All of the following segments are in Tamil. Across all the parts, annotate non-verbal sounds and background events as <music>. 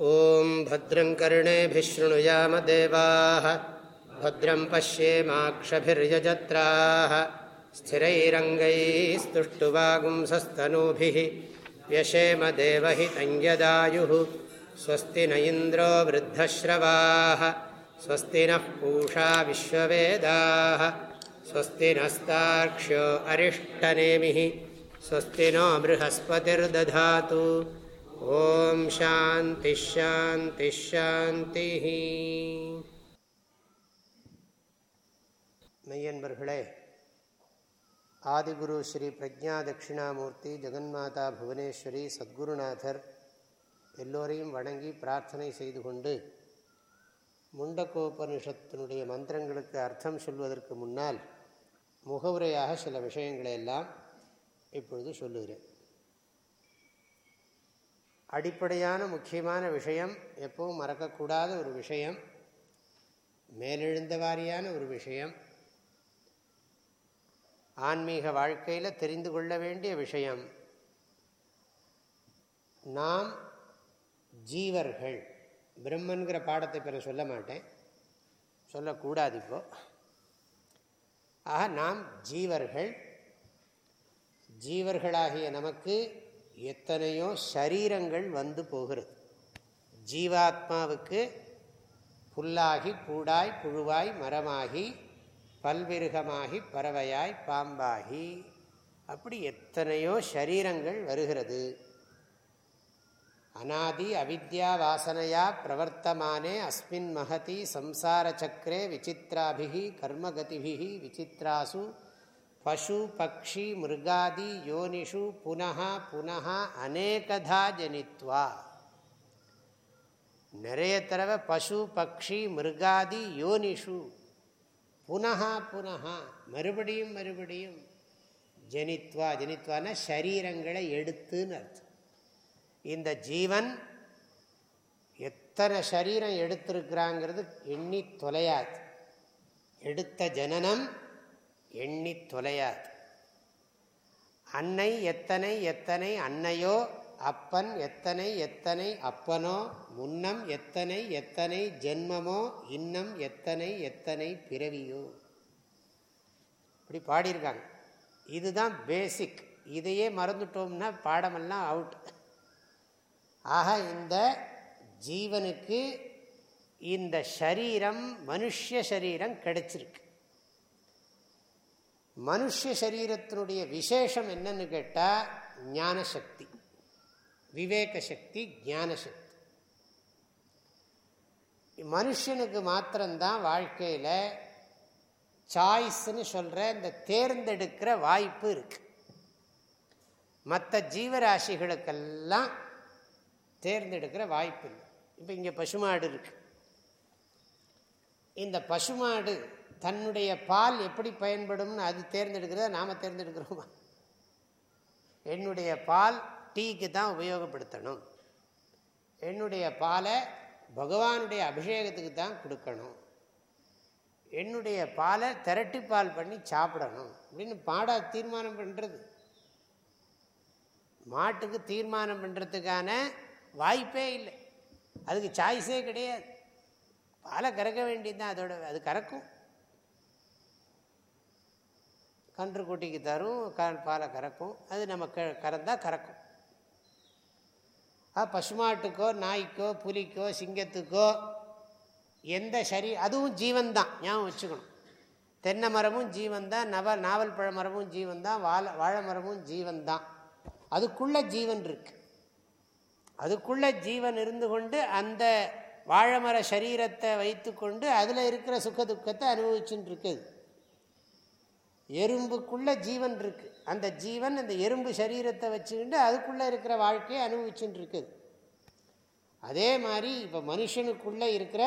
ॐ भद्रं कर्णेभिः शृणुयामदेवाः भद्रं पश्येमाक्षभिर्यजत्राः स्थिरैरङ्गैस्तुष्टुवागुंसस्तनूभिः व्यशेम देवहितञ्यदायुः स्वस्ति न इन्द्रो वृद्धश्रवाः स्वस्ति नः पूषा विश्ववेदाः स्वस्ति नस्तार्क्ष्यो अरिष्टनेमिः स्वस्ति नो बृहस्पतिर्दधातु ஓம் சாந்தி ஷாந்தி ஷாந்தி மெய்யன்பர்களே ஆதிகுரு ஸ்ரீ பிரஜா தட்சிணாமூர்த்தி ஜெகன்மாதா புவனேஸ்வரி சத்குருநாதர் எல்லோரையும் வணங்கி பிரார்த்தனை செய்து கொண்டு முண்டக்கோபனிஷத்தினுடைய மந்திரங்களுக்கு அர்த்தம் சொல்வதற்கு முன்னால் முகவுரையாக சில விஷயங்களை எல்லாம் இப்பொழுது சொல்லுகிறேன். அடிப்படையான முக்கியமான விஷயம் எப்பவும் மறக்கக்கூடாத ஒரு விஷயம் மேலெழுந்த வாரியான ஒரு விஷயம் ஆன்மீக வாழ்க்கையில் தெரிந்து கொள்ள வேண்டிய விஷயம். நாம் ஜீவர்கள் பிரம்மன்கிற பாடத்தை பிற சொல்ல மாட்டேன். சொல்லக்கூடாது இப்போ. ஆக நாம் ஜீவர்கள் ஜீவர்களாகிய நமக்கு எத்தனையோ சரீரங்கள் வந்து போகிறது. ஜீவாத்மாவுக்கு புல்லாகி பூடாய் புழுவாய் மரமாகி பல்விருகமாகி பறவையாய் பாம்பாகி. அப்படி எத்தனையோ சரீரங்கள் வருகிறது. அநாதி அவித்யா வாசனையா பிரவர்த்தமானே அஸ்மின் மகதி சம்சார சக்கரே விசித்ராபிகி கர்மகதிபிகி விசித்ராசு பசு பக்ஷி மிருகாதி யோனிஷு புனः புனः அநேகதா ஜனித்வா. நிறைய தடவை பசு பக்ஷி மிருகாதி யோனிஷு புனः புனக மறுபடியும் மறுபடியும் ஜனித்வா. ஜனித்வான சரீரங்களை எடுத்துன்னு அர்த்தம். இந்த ஜீவன் எத்தனை சரீரம் எடுத்திருக்கிறாங்கிறது எண்ணி தொலையாது. எடுத்த ஜனனம் எண்ணி தொலையாது. அன்னை எத்தனை எத்தனை அன்னையோ அப்பன் எத்தனை எத்தனை அப்பனோ முன்னம் எத்தனை எத்தனை ஜென்மமோ இன்னம் எத்தனை எத்தனை பிறவியோ. இப்படி பாடியிருக்காங்க. இதுதான் பேசிக் இதையே மறந்துட்டோம்னா பாடமெல்லாம் அவுட் ஆக இந்த ஜீவனுக்கு இந்த சரீரம் மனுஷ சரீரம் கிடைச்சிருக்கு. மனுஷ சரீரத்தினுடைய விசேஷம் என்னன்னு கேட்டால் ஞானசக்தி. விவேக சக்தி ஞான சக்தி மனுஷனுக்கு மாத்திரம்தான் வாழ்க்கையில் சாய்ஸ்ன்னு சொல்கிற இந்த தேர்ந்தெடுக்கிற வாய்ப்பு இருக்கு. மற்ற ஜீவராசிகளுக்கெல்லாம் தேர்ந்தெடுக்கிற வாய்ப்பு இல்லை. இப்போ இங்கே பசுமாடு இருக்கு. இந்த பசுமாடு தன்னுடைய பால் எப்படி பயன்படும்னு அது தேர்ந்தெடுக்கிறத நாம் தேர்ந்தெடுக்கிறோமா? என்னுடைய பால் டீக்கு தான் உபயோகப்படுத்தணும். என்னுடைய பாலை பகவானுடைய அபிஷேகத்துக்கு தான் கொடுக்கணும். என்னுடைய பாலை திரட்டி பால் பண்ணி சாப்பிடணும். அப்படின்னு பாடா தீர்மானம் பண்ணுறது மாட்டுக்கு தீர்மானம் பண்ணுறதுக்கான வாய்ப்பே இல்லை. அதுக்கு சாய்ஸே கிடையாது. பாலை கறக்க வேண்டியது தான் அதோட அது கறக்கும். கன்றுக்குட்டிக்கு தரும் க பாலை கறக்கும். அது நம்ம க கறந்தால் கறக்கும். பசுமாட்டுக்கோ நாய்க்கோ புலிக்கோ சிங்கத்துக்கோ எந்த சரி அதுவும் ஜீவன்தான். ஞாபகம் வச்சுக்கணும். தென்னை மரமும் ஜீவன்தான் நவ நாவல் பழ மரமும் ஜீவன்தான் வாழை வாழை மரமும் ஜீவன்தான். அதுக்குள்ளே ஜீவன் இருக்கு. அதுக்குள்ளே ஜீவன் இருந்து கொண்டு அந்த வாழைமர சரீரத்தை வைத்து கொண்டு அதில் இருக்கிற சுக துக்கத்தை அனுபவிச்சுன்னு இருக்குது. எறும்புக்குள்ள ஜீவன் இருக்கு. அந்த ஜீவன் அந்த எறும்பு சரீரத்தை வச்சுக்கிட்டு அதுக்குள்ளே இருக்கிற வாழ்க்கையை அனுபவிச்சுட்டு இருக்குது அதே மாதிரி இப்போ மனுஷனுக்குள்ளே இருக்கிற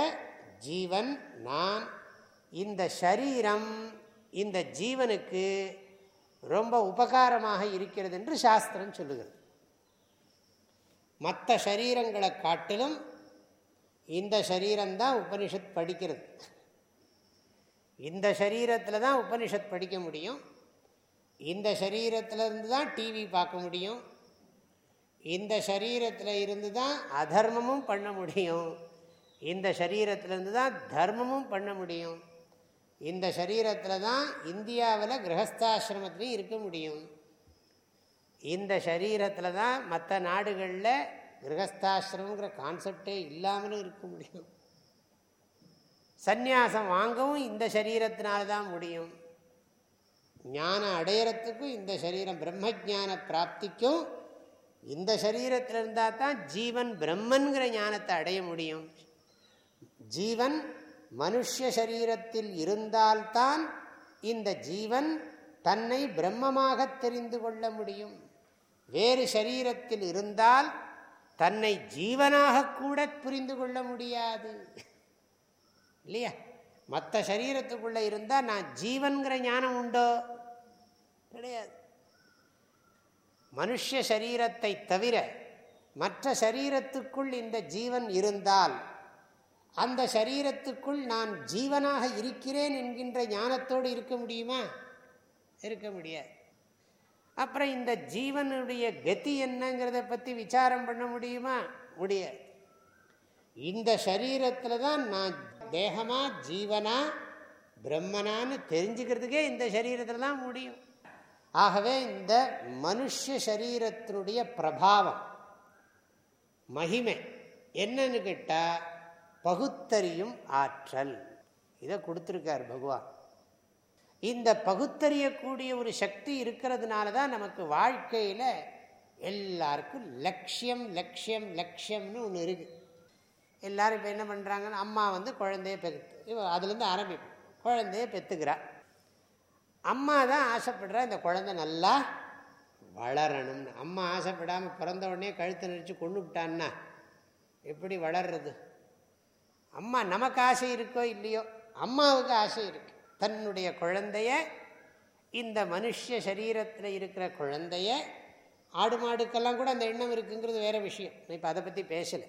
ஜீவன் நான் இந்த சரீரம் இந்த ஜீவனுக்கு ரொம்ப உபகாரமாக இருக்கிறது என்று சாஸ்திரம் சொல்லுகிறது. மற்ற சரீரங்களை காட்டிலும் இந்த சரீரம்தான் உபனிஷத் படிக்கிறது. இந்த சரீரத்தில் தான் உபனிஷத் படிக்க முடியும். இந்த சரீரத்திலிருந்து தான் டிவி பார்க்க முடியும். இந்த சரீரத்தில் இருந்து தான் அதர்மமும் பண்ண முடியும். இந்த சரீரத்திலேருந்து தான் தர்மமும் பண்ண முடியும். இந்த சரீரத்தில் தான் இந்தியாவில் கிரகஸ்தாசிரமத்துலேயும் இருக்க முடியும். இந்த சரீரத்தில் தான் மற்ற நாடுகளில் கிரகஸ்தாசிரமங்கிற கான்செப்டே இல்லாமலும் இருக்க முடியும். சந்நியாசம் வாங்கவும் இந்த சரீரத்தினால்தான் முடியும். ஞானம் அடையிறத்துக்கும் இந்த சரீரம் பிரம்ம ஜான பிராப்திக்கும் இந்த சரீரத்தில் இருந்தால் தான் ஜீவன் பிரம்மன்கிற ஞானத்தை அடைய முடியும். ஜீவன் மனுஷ சரீரத்தில் இருந்தால்தான் இந்த ஜீவன் தன்னை பிரம்மமாக தெரிந்து கொள்ள முடியும். வேறு சரீரத்தில் இருந்தால் தன்னை ஜீவனாக கூட புரிந்து கொள்ள முடியாது. இல்லையா? மற்ற சரீரத்துக்குள்ளே இருந்தால் நான் ஜீவன்கிற ஞானம் உண்டோ? கிடையாது. மனுஷ சரீரத்தை தவிர மற்ற சரீரத்துக்குள் இந்த ஜீவன் இருந்தால் அந்த சரீரத்துக்குள் நான் ஜீவனாக இருக்கிறேன் என்கின்ற ஞானத்தோடு இருக்க முடியுமா? இருக்க முடியாது. அப்புறம் இந்த ஜீவனுடைய கதி என்னங்கிறத பற்றி விசாரம் பண்ண முடியுமா? முடியாது. இந்த சரீரத்தில் தான் நான் தேகமா ஜீவனா பிரம்மனான்னு தெரிஞ்சுக்கிறதுக்கே இந்த சரீரத்தில் தான் முடியும். ஆகவே இந்த மனுஷ சரீரத்தினுடைய பிரபாவம் மகிமை என்னன்னு கேட்டால் பகுத்தறியும் ஆற்றல். இதை கொடுத்துருக்கார் பகவான். இந்த பகுத்தறியக்கூடிய ஒரு சக்தி இருக்கிறதுனால தான் நமக்கு வாழ்க்கையில் எல்லாருக்கும் லட்சியம் லட்சியம் லட்சியம்னு ஒன்று இருக்குது எல்லோரும் இப்போ என்ன பண்ணுறாங்கன்னு அம்மா வந்து குழந்தைய பெற்று அதுலேருந்து ஆரம்பிப்போம் குழந்தைய பெற்றுக்கிறா அம்மா தான் ஆசைப்படுறா இந்த குழந்தை நல்லா வளரணும்னு. அம்மா ஆசைப்படாமல் பிறந்த உடனே கழுத்தை நடித்து கொண்டு விட்டான்னா எப்படி வளர்றது? அம்மா நமக்கு ஆசை இருக்கோ இல்லையோ? அம்மாவுக்கு ஆசை இருக்கு. தன்னுடைய குழந்தைய இந்த மனுஷ சரீரத்தில் இருக்கிற குழந்தைய ஆடு மாடுக்கெல்லாம் கூட அந்த எண்ணம் இருக்குங்கிறது வேறு விஷயம். இப்போ அதை பற்றி பேசலை.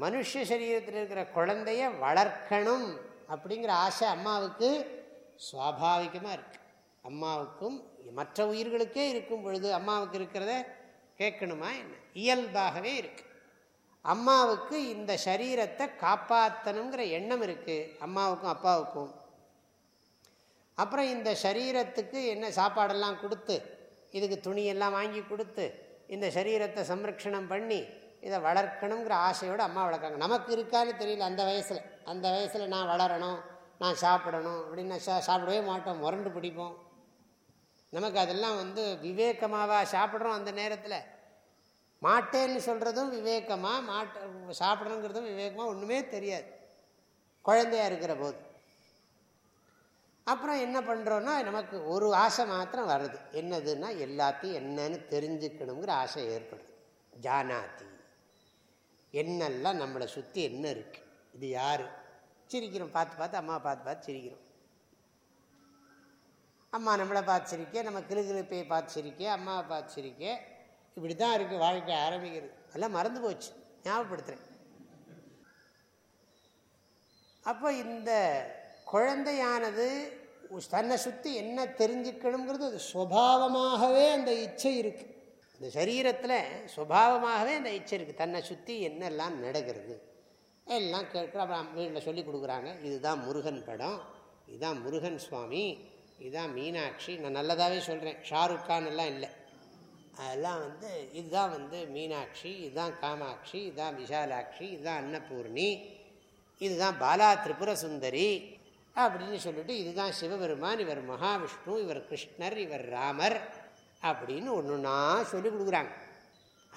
மனுஷ சரீரத்தில் இருக்கிற குழந்தைய வளர்க்கணும் அப்படிங்கிற ஆசை அம்மாவுக்கு சுவாபாவிகமாக இருக்குது அம்மாவுக்கும் மற்ற உயிர்களுக்கே இருக்கும் பொழுது அம்மாவுக்கு இருக்கிறத கேட்கணுமா என்ன? இயல்பாகவே இருக்கு. அம்மாவுக்கு இந்த சரீரத்தை காப்பாற்றணுங்கிற எண்ணம் இருக்குது அம்மாவுக்கும் அப்பாவுக்கும். அப்புறம் இந்த சரீரத்துக்கு என்ன சாப்பாடெல்லாம் கொடுத்து இதுக்கு துணியெல்லாம் வாங்கி கொடுத்து இந்த சரீரத்தை சம்ரக்ஷணம் பண்ணி இதை வளர்க்கணுங்கிற ஆசையோடு அம்மா வளர்க்குறாங்க. நமக்கு இருக்கான்னு தெரியல அந்த வயசில். அந்த வயசில் நான் வளரணும் நான் சாப்பிடணும் அப்படின்னு சா சாப்பிடவே மாட்டோம் முரண்டு பிடிப்போம். நமக்கு அதெல்லாம் வந்து விவேகமாவா சாப்பிட்றோம் அந்த நேரத்தில். மாட்டேன்னு சொல்கிறதும் விவேகமாக மாட்ட சாப்பிடணுங்கிறதும் விவேகமாக ஒன்றுமே தெரியாது. குழந்தையாக இருக்கிற போது. அப்புறம் என்ன பண்ணுறோன்னா நமக்கு ஒரு ஆசை மாத்திரம் வருது. என்னதுன்னா எல்லாத்தையும் என்னன்னு தெரிஞ்சுக்கணுங்கிற ஆசை ஏற்படுது. ஜானாதி. என்னெல்லாம் நம்மளை சுற்றி என்ன இருக்குது இது யார்? சிரிக்கிறோம். பார்த்து பார்த்து அம்மா பார்த்து பார்த்து சிரிக்கிறோம். அம்மா நம்மளை பார்த்து சிரிக்க நம்ம கிளுகிழுப்பையை பார்த்து சிரிக்க அம்மாவை பார்த்து சிரிக்க. இப்படி தான் இருக்குது வாழ்க்கை ஆரம்பிக்கிறது. எல்லாம் மறந்து போச்சு. ஞாபகப்படுத்துகிறேன் அப்போ இந்த குழந்தையானது தன்னை சுற்றி என்ன தெரிஞ்சுக்கணுங்கிறது அது சுவாவமாகவே அந்த இச்சை இருக்குது இந்த சரீரத்தில் சுபாவமாகவே அந்த இச்சை இருக்குது தன்னை சுற்றி என்னெல்லாம் நடக்கிறது? எல்லாம் கேட்குற அப்புறம் வீட்டில் சொல்லி கொடுக்குறாங்க. இதுதான் முருகன் படம். இதுதான் முருகன் சுவாமி. இதுதான் மீனாட்சி. நான் நல்லதாகவே சொல்கிறேன் ஷாருக் கான் எல்லாம் இல்லை. அதெல்லாம் வந்து இதுதான் வந்து மீனாட்சி இதுதான் காமாட்சி இதுதான் விஷாலாட்சி இதுதான் அன்னபூர்ணி இதுதான் பாலா திரிபுர சுந்தரி அப்படின்னு சொல்லிட்டு இதுதான் சிவபெருமான் இவர் மகாவிஷ்ணு இவர் கிருஷ்ணர் இவர் ராமர். அப்படின்னு ஒன்று ஒன்றா சொல்லி கொடுக்குறாங்க.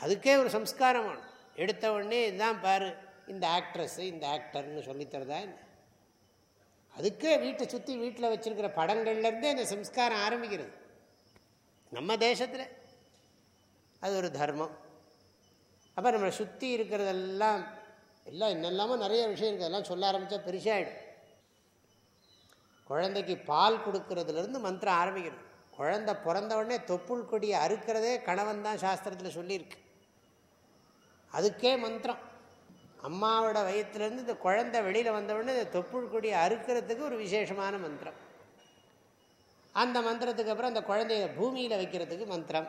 அதுக்கே ஒரு சம்ஸ்காரம் வேணும். எடுத்த உடனே இதுதான் பாரு இந்த ஆக்ட்ரஸ்ஸு இந்த ஆக்டர்னு சொல்லித்தரதா என்ன? அதுக்கே வீட்டை சுற்றி வீட்டில் வச்சுருக்கிற படங்கள்லேருந்தே இந்த சம்ஸ்காரம் ஆரம்பிக்கிறது. நம்ம தேசத்தில் அது ஒரு தர்மம். அப்போ நம்மளை சுற்றி இருக்கிறதெல்லாம் எல்லாம் என்னெல்லாமோ நிறைய விஷயம் இருக்குது அதெல்லாம் சொல்ல ஆரம்பித்தா பெருசாகிடும் குழந்தைக்கு பால் கொடுக்கறதுலேருந்து மந்திரம் ஆரம்பிக்கிறது. குழந்தை பிறந்த உடனே தொப்புள் கொடியை அறுக்கிறதே கணவன் தான் சாஸ்திரத்தில் சொல்லியிருக்கு. அதுக்கே மந்திரம். அம்மாவோட வயிற்றுலேருந்து இந்த குழந்தை வெளியில் வந்தவுடனே இந்த தொப்புள் கொடியை அறுக்கிறதுக்கு ஒரு விசேஷமான மந்திரம். அந்த மந்திரத்துக்கு அப்புறம் அந்த குழந்தைய பூமியில் வைக்கிறதுக்கு மந்திரம்.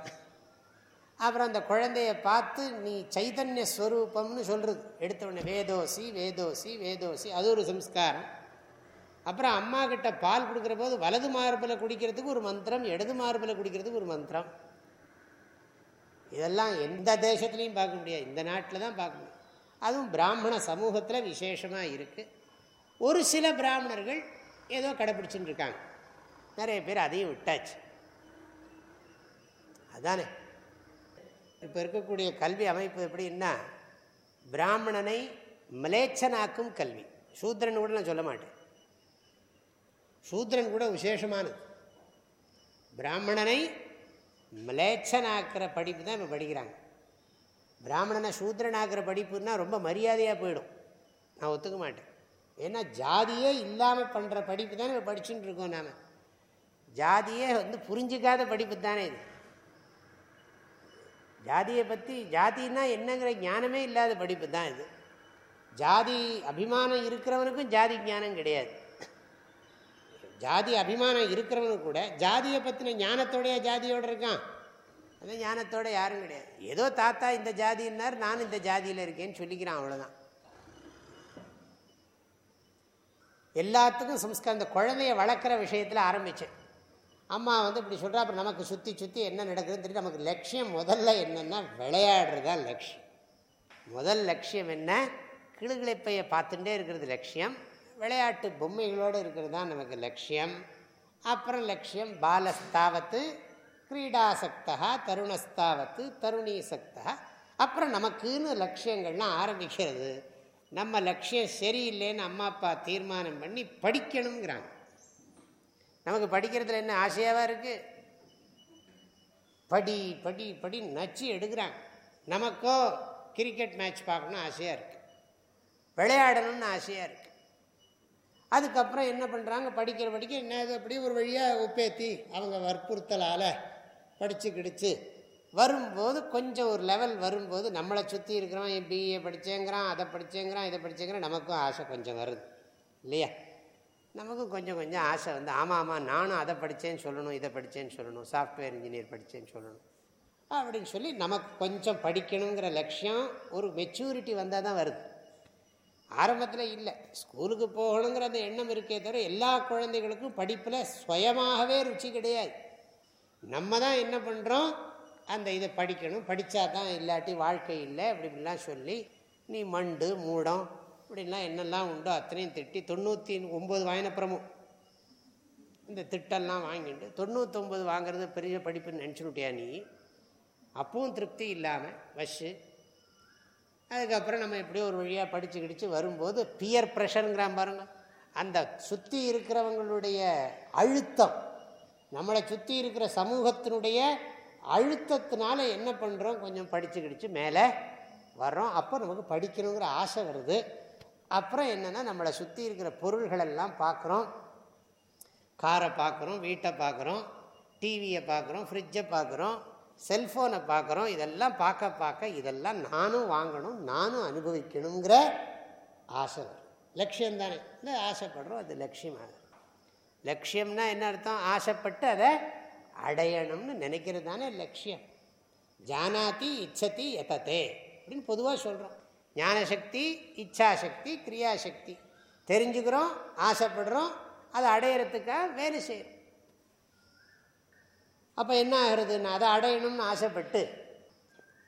அப்புறம் அந்த குழந்தைய பார்த்து நீ சைதன்ய ஸ்வரூபம்னு சொல்கிறது எடுத்த உடனே வேதோசி வேதோசி வேதோசி. அது ஒரு சம்ஸ்காரம். அப்புறம் அம்மா கிட்ட பால் கொடுக்குற போது வலது மார்பில் குடிக்கிறதுக்கு ஒரு மந்திரம் இடது மார்பில் குடிக்கிறதுக்கு ஒரு மந்திரம். இதெல்லாம் எந்த தேசத்துலையும் பார்க்க முடியாது. இந்த நாட்டில் தான் பார்க்க முடியும். அதுவும் பிராமண சமூகத்தில் விசேஷமாக இருக்குது ஒரு சில பிராமணர்கள் ஏதோ கடைப்பிடிச்சுட்டு இருக்காங்க. நிறைய பேர் அதையும் விட்டாச்சு. அதானே. இப்போ இருக்கக்கூடிய கல்வி அமைப்பு எப்படின்னா பிராமணனை மலேச்சனாக்கும் கல்வி. சூத்திரன் கூட நான் சொல்ல மாட்டேன். சூத்திரன் கூட விசேஷமானது. பிராமணனை மலேச்சனாக்கிற படிப்பு தான் இப்போ படிக்கிறாங்க. பிராமணனை சூத்திரனாக்கிற படிப்புன்னா ரொம்ப மரியாதையாக போயிடும். நான் ஒத்துக்க மாட்டேன். ஏன்னா ஜாதியே இல்லாமல் பண்ணுற படிப்பு தானே இப்போ படிச்சுட்டு இருக்கோம் நாம். ஜாதியே வந்து புரிஞ்சிக்காத படிப்பு தானே இது. ஜாதியை பற்றி ஜாதின்னா என்னங்கிற ஞானமே இல்லாத படிப்பு தான் இது. ஜாதி அபிமானம் இருக்கிறவனுக்கும் ஜாதி ஞானம் கிடையாது. ஜாதி அபிமானம் இருக்கிறவனு கூட ஜாதியை பற்றின ஞானத்தோடைய ஜாதியோடு இருக்கான்? அந்த ஞானத்தோட யாரும் கிடையாது. ஏதோ தாத்தா இந்த ஜாதின்னார் நானும் இந்த ஜாதியில் இருக்கேன்னு சொல்லிக்கிறான் அவ்வளோதான் எல்லாத்துக்கும் சம்ஸ்காரம் இந்த குழந்தைய வளர்க்குற விஷயத்தில் ஆரம்பித்தேன் அம்மா வந்து இப்படி சொல்கிறா அப்புறம் நமக்கு சுற்றி சுற்றி என்ன நடக்குதுன்னு தெரியும் நமக்கு லட்சியம் முதல்ல என்னென்னா விளையாடுறதா லட்சியம். முதல் லட்சியம் என்ன? கிளுகிழைப்பையை பார்த்துட்டே இருக்கிறது லட்சியம். விளையாட்டு பொம்மைகளோடு இருக்கிறது தான் நமக்கு லட்சியம். அப்புறம் லட்சியம் பாலஸ்தாவத்து கிரீடாசக்தா தருணஸ்தாவத்து தருணீசக்தா அப்புறம் நமக்குன்னு லட்சியங்கள்லாம் ஆரம்பிக்கிறது. நம்ம லட்சியம் சரியில்லைன்னு அம்மா அப்பா தீர்மானம் பண்ணி படிக்கணுங்கிறாங்க நமக்கு படிக்கிறதுல என்ன ஆசையாவாக இருக்குது படி படி படி நச்சு எடுக்கிறாங்க. நமக்கோ கிரிக்கெட் மேட்ச் பார்க்கணும்னு ஆசையாக இருக்குது விளையாடணும்னு ஆசையாக இருக்குது அதுக்கப்புறம் என்ன பண்ணுறாங்க படிக்கிற படிக்க என்ன அப்படி ஒரு வழியாக உப்பேத்தி அவங்க வற்புறுத்தலால் படித்து கிடிச்சு வரும்போது கொஞ்சம் ஒரு லெவல் வரும்போது நம்மளை சுற்றி இருக்கிறவன் பிஏ படித்தேங்கிறான் அதை படித்தேங்கிறான் இதை படித்தேங்கிறான் நமக்கும் ஆசை கொஞ்சம் வருது. இல்லையா? நமக்கும் கொஞ்சம் கொஞ்சம் ஆசை வந்து ஆமாம் ஆமாம் நானும் அதை படித்தேன்னு சொல்லணும் இதை படித்தேன்னு சொல்லணும் சாஃப்ட்வேர் இன்ஜினியர் படித்தேன்னு சொல்லணும். அப்படின்னு சொல்லி நமக்கு கொஞ்சம் படிக்கணுங்கிற லட்சியம் ஒரு மெச்சூரிட்டி வந்தால் தான் வருது. ஆரம்பத்தில் இல்லை. ஸ்கூலுக்கு போகணுங்கிற அந்த எண்ணம் இருக்கே தவிர எல்லா குழந்தைகளுக்கும் படிப்பில் சுயமாகவே ருச்சி கிடையாது. நம்ம தான் என்ன பண்ணுறோம் அந்த இதை படிக்கணும். படித்தா தான் இல்லாட்டி வாழ்க்கை இல்லை அப்படி இப்படிலாம் சொல்லி நீ மண்டு மூடம் இப்படிலாம் என்னெல்லாம் உண்டோ அத்தனையும் திட்டி தொண்ணூற்றி ஒம்பது வாங்கினப்புறமும் இந்த திட்டெல்லாம் வாங்கிட்டு தொண்ணூற்றொம்பது வாங்குறது பெரிய படிப்புன்னு நினச்சுக்கிட்டியா நீ? அப்பவும் திருப்தி இல்லாமல் வஷு அதுக்கப்புறம் நம்ம எப்படியோ ஒரு வழியாக படித்து கிடிச்சு வரும்போது பியர் ப்ரெஷருங்கிறான் பாருங்க. அந்த சுற்றி இருக்கிறவங்களுடைய அழுத்தம் நம்மளை சுற்றி இருக்கிற சமூகத்தினுடைய அழுத்தத்தினால என்ன பண்ணுறோம் கொஞ்சம் படித்து கிடிச்சு மேலே வர்றோம். அப்போ நமக்கு படிக்கணுங்கிற ஆசை வருது. அப்புறம் என்னென்னா நம்மளை சுற்றி இருக்கிற பொருள்களெல்லாம் பார்க்குறோம் காரை பார்க்குறோம் வீட்டை பார்க்குறோம் டிவியை பார்க்குறோம் ஃப்ரிட்ஜை பார்க்குறோம் செல்ஃபோனை பார்க்குறோம் இதெல்லாம் பார்க்க பார்க்க இதெல்லாம் நானும் வாங்கணும் நானும் அனுபவிக்கணுங்கிற ஆசை வரும். லட்சியம் தானே இல்லை ஆசைப்படுறோம் அது லட்சியமாக லட்சியம்னா என்ன அர்த்தம்? ஆசைப்பட்டு அதை அடையணும்னு நினைக்கிறது தானே லட்சியம். ஜானாதி இச்சதி எதத்தே அப்படின்னு பொதுவாக சொல்கிறோம் ஞானசக்தி இச்சாசக்தி கிரியாசக்தி. தெரிஞ்சுக்கிறோம் ஆசைப்படுறோம் அதை அடையிறதுக்காக வேலை செய்கிறோம் அப்போ என்ன ஆகுறதுன்னு அதை அடையணும்னு ஆசைப்பட்டு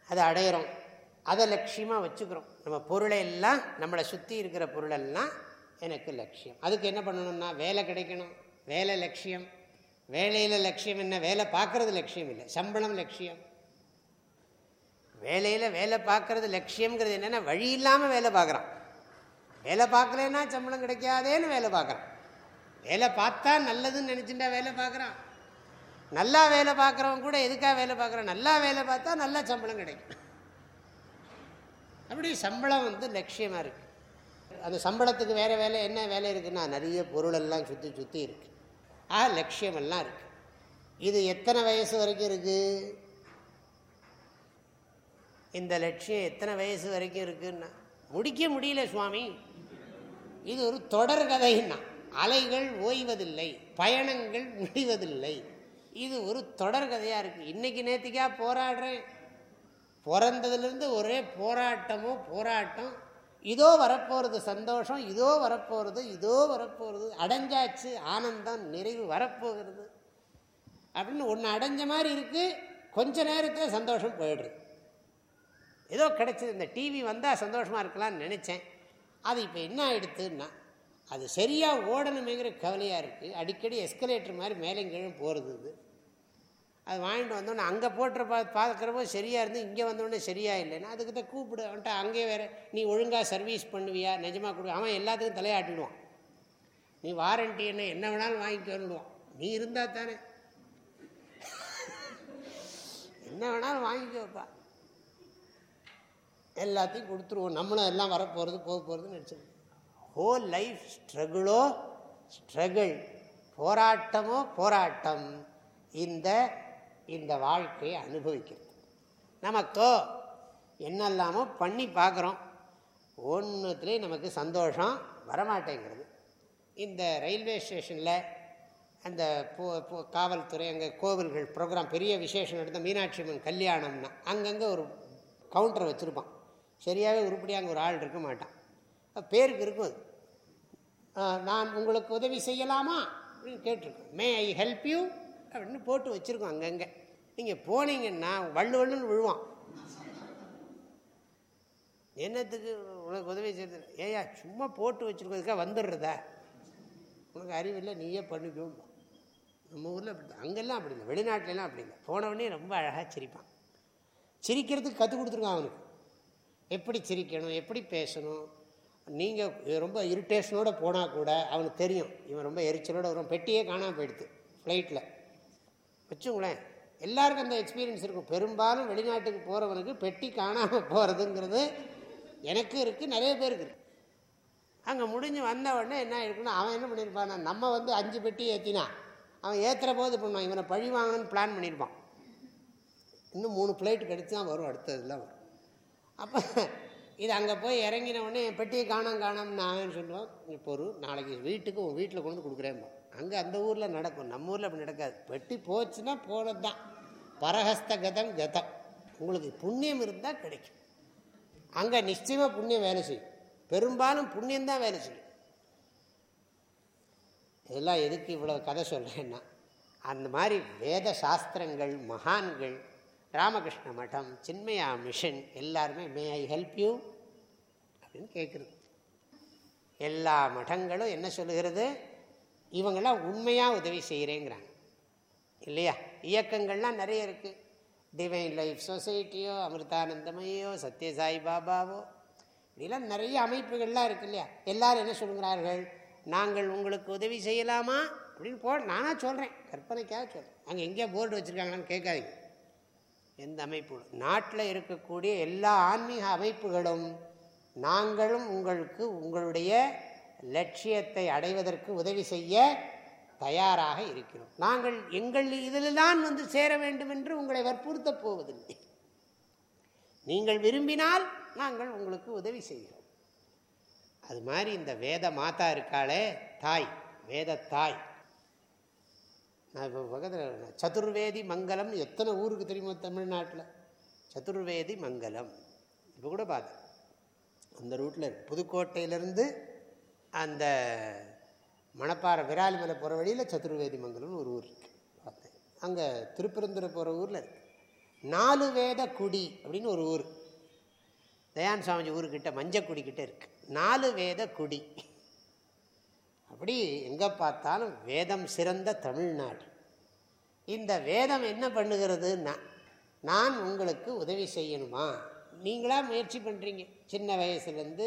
அதை அடையிறோம். அதை லட்சியமாக வச்சுக்கிறோம். நம்ம பொருளை எல்லாம் நம்மளை சுற்றி இருக்கிற பொருளெல்லாம் எனக்கு லட்சியம். அதுக்கு என்ன பண்ணணும்னா வேலை கிடைக்கணும். வேலை லட்சியம். வேலையில் லட்சியம் என்ன? வேலை பார்க்குறது லட்சியம் இல்லை. சம்பளம் லட்சியம். வேலையில் வேலை பார்க்குறது லட்சியங்கிறது என்னென்னா வழி இல்லாமல் வேலை பார்க்குறான். வேலை பார்க்கலன்னா சம்பளம் கிடைக்காதேன்னு வேலை பார்க்குறான். வேலை பார்த்தா நல்லதுன்னு நினச்சிட்டா வேலை பார்க்குறான். நல்லா வேலை பார்க்குறவன் கூட எதுக்காக வேலை பார்க்குறான் நல்லா வேலை பார்த்தா நல்லா சம்பளம் கிடைக்கும். அப்படி சம்பளம் வந்து லட்சியமாக இருக்குது அந்த சம்பளத்துக்கு வேறு வேலை என்ன வேலை இருக்குன்னா நிறைய பொருளெல்லாம் சுற்றி சுற்றி இருக்குது ஆ லட்சியமெல்லாம் இருக்குது இது எத்தனை வயசு வரைக்கும் இருக்குது இந்த லட்சியம் எத்தனை வயசு வரைக்கும் இருக்குன்னா முடிக்க முடியல சுவாமி. இது ஒரு தொடர் கதைன்னா அலைகள் ஓய்வதில்லை பயணங்கள் முடிவதில்லை. இது ஒரு தொடர் கதையாக இருக்குது இன்றைக்கி நேற்றுக்கா போராடுறேன். பிறந்ததுலேருந்து ஒரே போராட்டமோ போராட்டம். இதோ வரப்போகிறது சந்தோஷம் இதோ வரப்போகிறது இதோ வரப்போகிறது அடைஞ்சாச்சு ஆனந்தம் நிறைவு வரப்போகிறது. அப்படின்னு ஒன்று அடைஞ்ச மாதிரி இருக்குது கொஞ்ச நேரத்தில் சந்தோஷம் போயிடுது. ஏதோ கிடைச்சது. இந்த டிவி வந்தால் சந்தோஷமாக இருக்கலாம்னு நினச்சேன். அது இப்போ என்ன ஆகிடுத்துன்னா அது சரியாக ஓடணுமேங்கிற கவலையாக இருக்குது அடிக்கடி எஸ்கலேட்டர் மாதிரி மேலே போகிறது இது. அது வாங்கிட்டு வந்தோடனே அங்கே போட்டு பா பார்க்குறப்போ சரியாக இருந்து இங்கே வந்தோடனே சரியாக இல்லைன்னா அதுக்கு தான் கூப்பிடு. அவன்ட்டு அங்கேயே வேறு நீ ஒழுங்காக சர்வீஸ் பண்ணுவியா? நிஜமாக கொடுவியா அவன் எல்லாத்துக்கும் தலையாட்டிடுவான். நீ வாரண்ட்டி என்ன என்ன வேணாலும் வாங்கிட்டு வந்துடுவான். நீ இருந்தால் தானே. என்ன வேணாலும் வாங்கிக்கோப்பா எல்லாத்தையும் கொடுத்துருவோம். நம்மளும் எல்லாம் வரப்போகிறது போக போகிறதுன்னு நினச்சிருக்கோம் ஹோல் லைஃப் ஸ்ட்ரகுளோ ஸ்ட்ரகிள் போராட்டமோ போராட்டம். இந்த இந்த வாழ்க்கையை அனுபவிக்கிறது. நமக்கோ என்னெல்லாமோ பண்ணி பார்க்குறோம். ஒன்றுத்துலேயும் நமக்கு சந்தோஷம் வரமாட்டேங்கிறது. இந்த ரயில்வே ஸ்டேஷனில் அந்த காவல்துறை அங்கே கோவில்கள் ப்ரோக்ராம் பெரிய விசேஷம் நடந்த மீனாட்சி அம்மன் கல்யாணம்னா அங்கங்கே ஒரு கவுண்டரை வச்சுருப்பான். சரியாகவே உருப்படியாக அங்கே ஒரு ஆள் இருக்க மாட்டான். பேருக்கு இருக்கும் அது. நான் உங்களுக்கு உதவி செய்யலாமா? அப்படின்னு கேட்டிருக்கோம். மே ஐ ஹெல்ப் யூ அப்படின்னு போட்டு வச்சுருக்கோம் அங்கங்கே. நீங்கள் போனீங்கன்னா வள்ளு வள்ளுன்னு விழுவான். என்னத்துக்கு உனக்கு உதவி செய்யறது? ஏயா சும்மா போட்டு வச்சுருக்கிறதுக்காக வந்துடுறதா? உனக்கு அறிவில்லை நீயே பண்ணிக்கோ. நம்ம ஊரில் அப்படி அங்கெல்லாம் அப்படி இல்லை. வெளிநாட்டிலலாம் அப்படி இல்லை. போனவனே ரொம்ப அழகாக சிரிப்பான். சிரிக்கிறதுக்கு கற்றுக் கொடுத்துருக்கான் அவனுக்கு. எப்படி சிரிக்கணும்? எப்படி பேசணும்? நீங்கள் ரொம்ப இரிட்டேஷனோடு போனால் கூட அவனுக்கு தெரியும். இவன் ரொம்ப எரிச்சலோடு வரும் பெட்டியே காணாமல் போயிடுது. ஃப்ளைட்டில் வச்சுங்களேன் எல்லாருக்கும் அந்த எக்ஸ்பீரியன்ஸ் இருக்கும். பெரும்பாலும் வெளிநாட்டுக்கு போகிறவனுக்கு பெட்டி காணாமல் போகிறதுங்கிறது எனக்கு இருக்குது நிறைய பேருக்கு இருக்குது அங்கே முடிஞ்சு வந்த உடனே என்ன இருக்குன்னா அவன் என்ன பண்ணியிருப்பான் நம்ம வந்து அஞ்சு பெட்டி ஏற்றினா அவன் ஏற்றுற போது பண்ணுவான் இவனை பழி வாங்கணும்னு பிளான் பண்ணியிருப்பான். இன்னும் மூணு ஃப்ளைட்டு கிடச்சி தான் வரும் அடுத்ததுலாம் வரும். அப்போ இது அங்கே போய் இறங்கின உடனே என் பெட்டியை காணாம் காணாம்னு அவன் சொல்லுவான். இப்போ ஒரு நாளைக்கு வீட்டுக்கு உன் வீட்டில் கொண்டு கொடுக்குறேன்பான் அங்கே அந்த ஊரில் நடக்கும். நம்ம ஊரில் அப்படி நடக்காது. பெட்டி போச்சுன்னா போனது தான் பரஹஸ்த கதம். கதம் உங்களுக்கு புண்ணியம் இருந்தால் கிடைக்கும். அங்கே நிச்சயமாக புண்ணியம் வேலை செய்யும். பெரும்பாலும் புண்ணியம் தான் வேலை செய்யும். இதெல்லாம் எதுக்கு இவ்வளோ கதை சொல்கிறேன்னா அந்த மாதிரி வேத சாஸ்திரங்கள் மகான்கள் ராமகிருஷ்ண மடம் சின்மயா மிஷன் எல்லாருமே மே ஐ ஹெல்ப் யூ அப்படின்னு கேட்குறது எல்லா மடங்களும் என்ன சொல்லுகிறது? இவங்கெல்லாம் உண்மையாக உதவி செய்கிறேங்கிறாங்க இல்லையா? இயக்கங்கள்லாம் நிறைய இருக்குது டிவைன் லைஃப் சொசைட்டியோ அமிர்தானந்தமையோ சத்யசாய் பாபாவோ இப்படிலாம் நிறைய அமைப்புகள்லாம் இருக்கு இல்லையா? எல்லோரும் என்ன சொல்லுங்கிறார்கள் நாங்கள் உங்களுக்கு உதவி செய்யலாமா? அப்படின்னு போ நானாக சொல்கிறேன் கற்பனைக்காக சொல்கிறேன் அங்கே எங்கேயா போர்டு வச்சுருக்காங்களான்னு கேட்காதீங்க. எந்த அமைப்பு? நாட்டில் இருக்கக்கூடிய எல்லா ஆன்மீக அமைப்புகளும் நாங்களும் உங்களுக்கு உங்களுடைய லட்சியத்தை அடைவதற்கு உதவி செய்ய தயாராக இருக்கிறோம். நாங்கள் எங்கள் இதில்தான் வந்து சேர வேண்டும் என்று உங்களை வற்புறுத்தப் போவதில்லை. நீங்கள் விரும்பினால் நாங்கள் உங்களுக்கு உதவி செய்கிறோம். அது மாதிரி இந்த வேத மாதா இருக்காளே தாய் வேத தாய். நான் இப்போ பக்கத்தில் சதுர்வேதி மங்கலம் எத்தனை ஊருக்கு தெரியுமோ தமிழ்நாட்டில்? சதுர்வேதி மங்கலம். இப்போ கூட பார்த்தேன். அந்த ரூட்டில் புதுக்கோட்டையிலேருந்து அந்த மணப்பாறை விராலிமலை போகிற வழியில் சதுர்வேதி மங்கலம்னு ஒரு ஊர் இருக்குது பார்த்தேன். அங்கே திருப்பரந்துரை போகிற ஊரில் இருக்குது நாலு வேத குடி அப்படின்னு ஒரு ஊர். தயான் சாமிஜி ஊருக்கிட்ட மஞ்சக்குடி கிட்டே இருக்குது நாலு வேத குடி. அப்படி எங்கே பார்த்தாலும் வேதம் சிறந்த தமிழ்நாடு. இந்த வேதம் என்ன பண்ணுகிறதுன்னா நான் உங்களுக்கு உதவி செய்யணுமா? நீங்களாக முயற்சி பண்ணுறீங்க சின்ன வயசுலேருந்து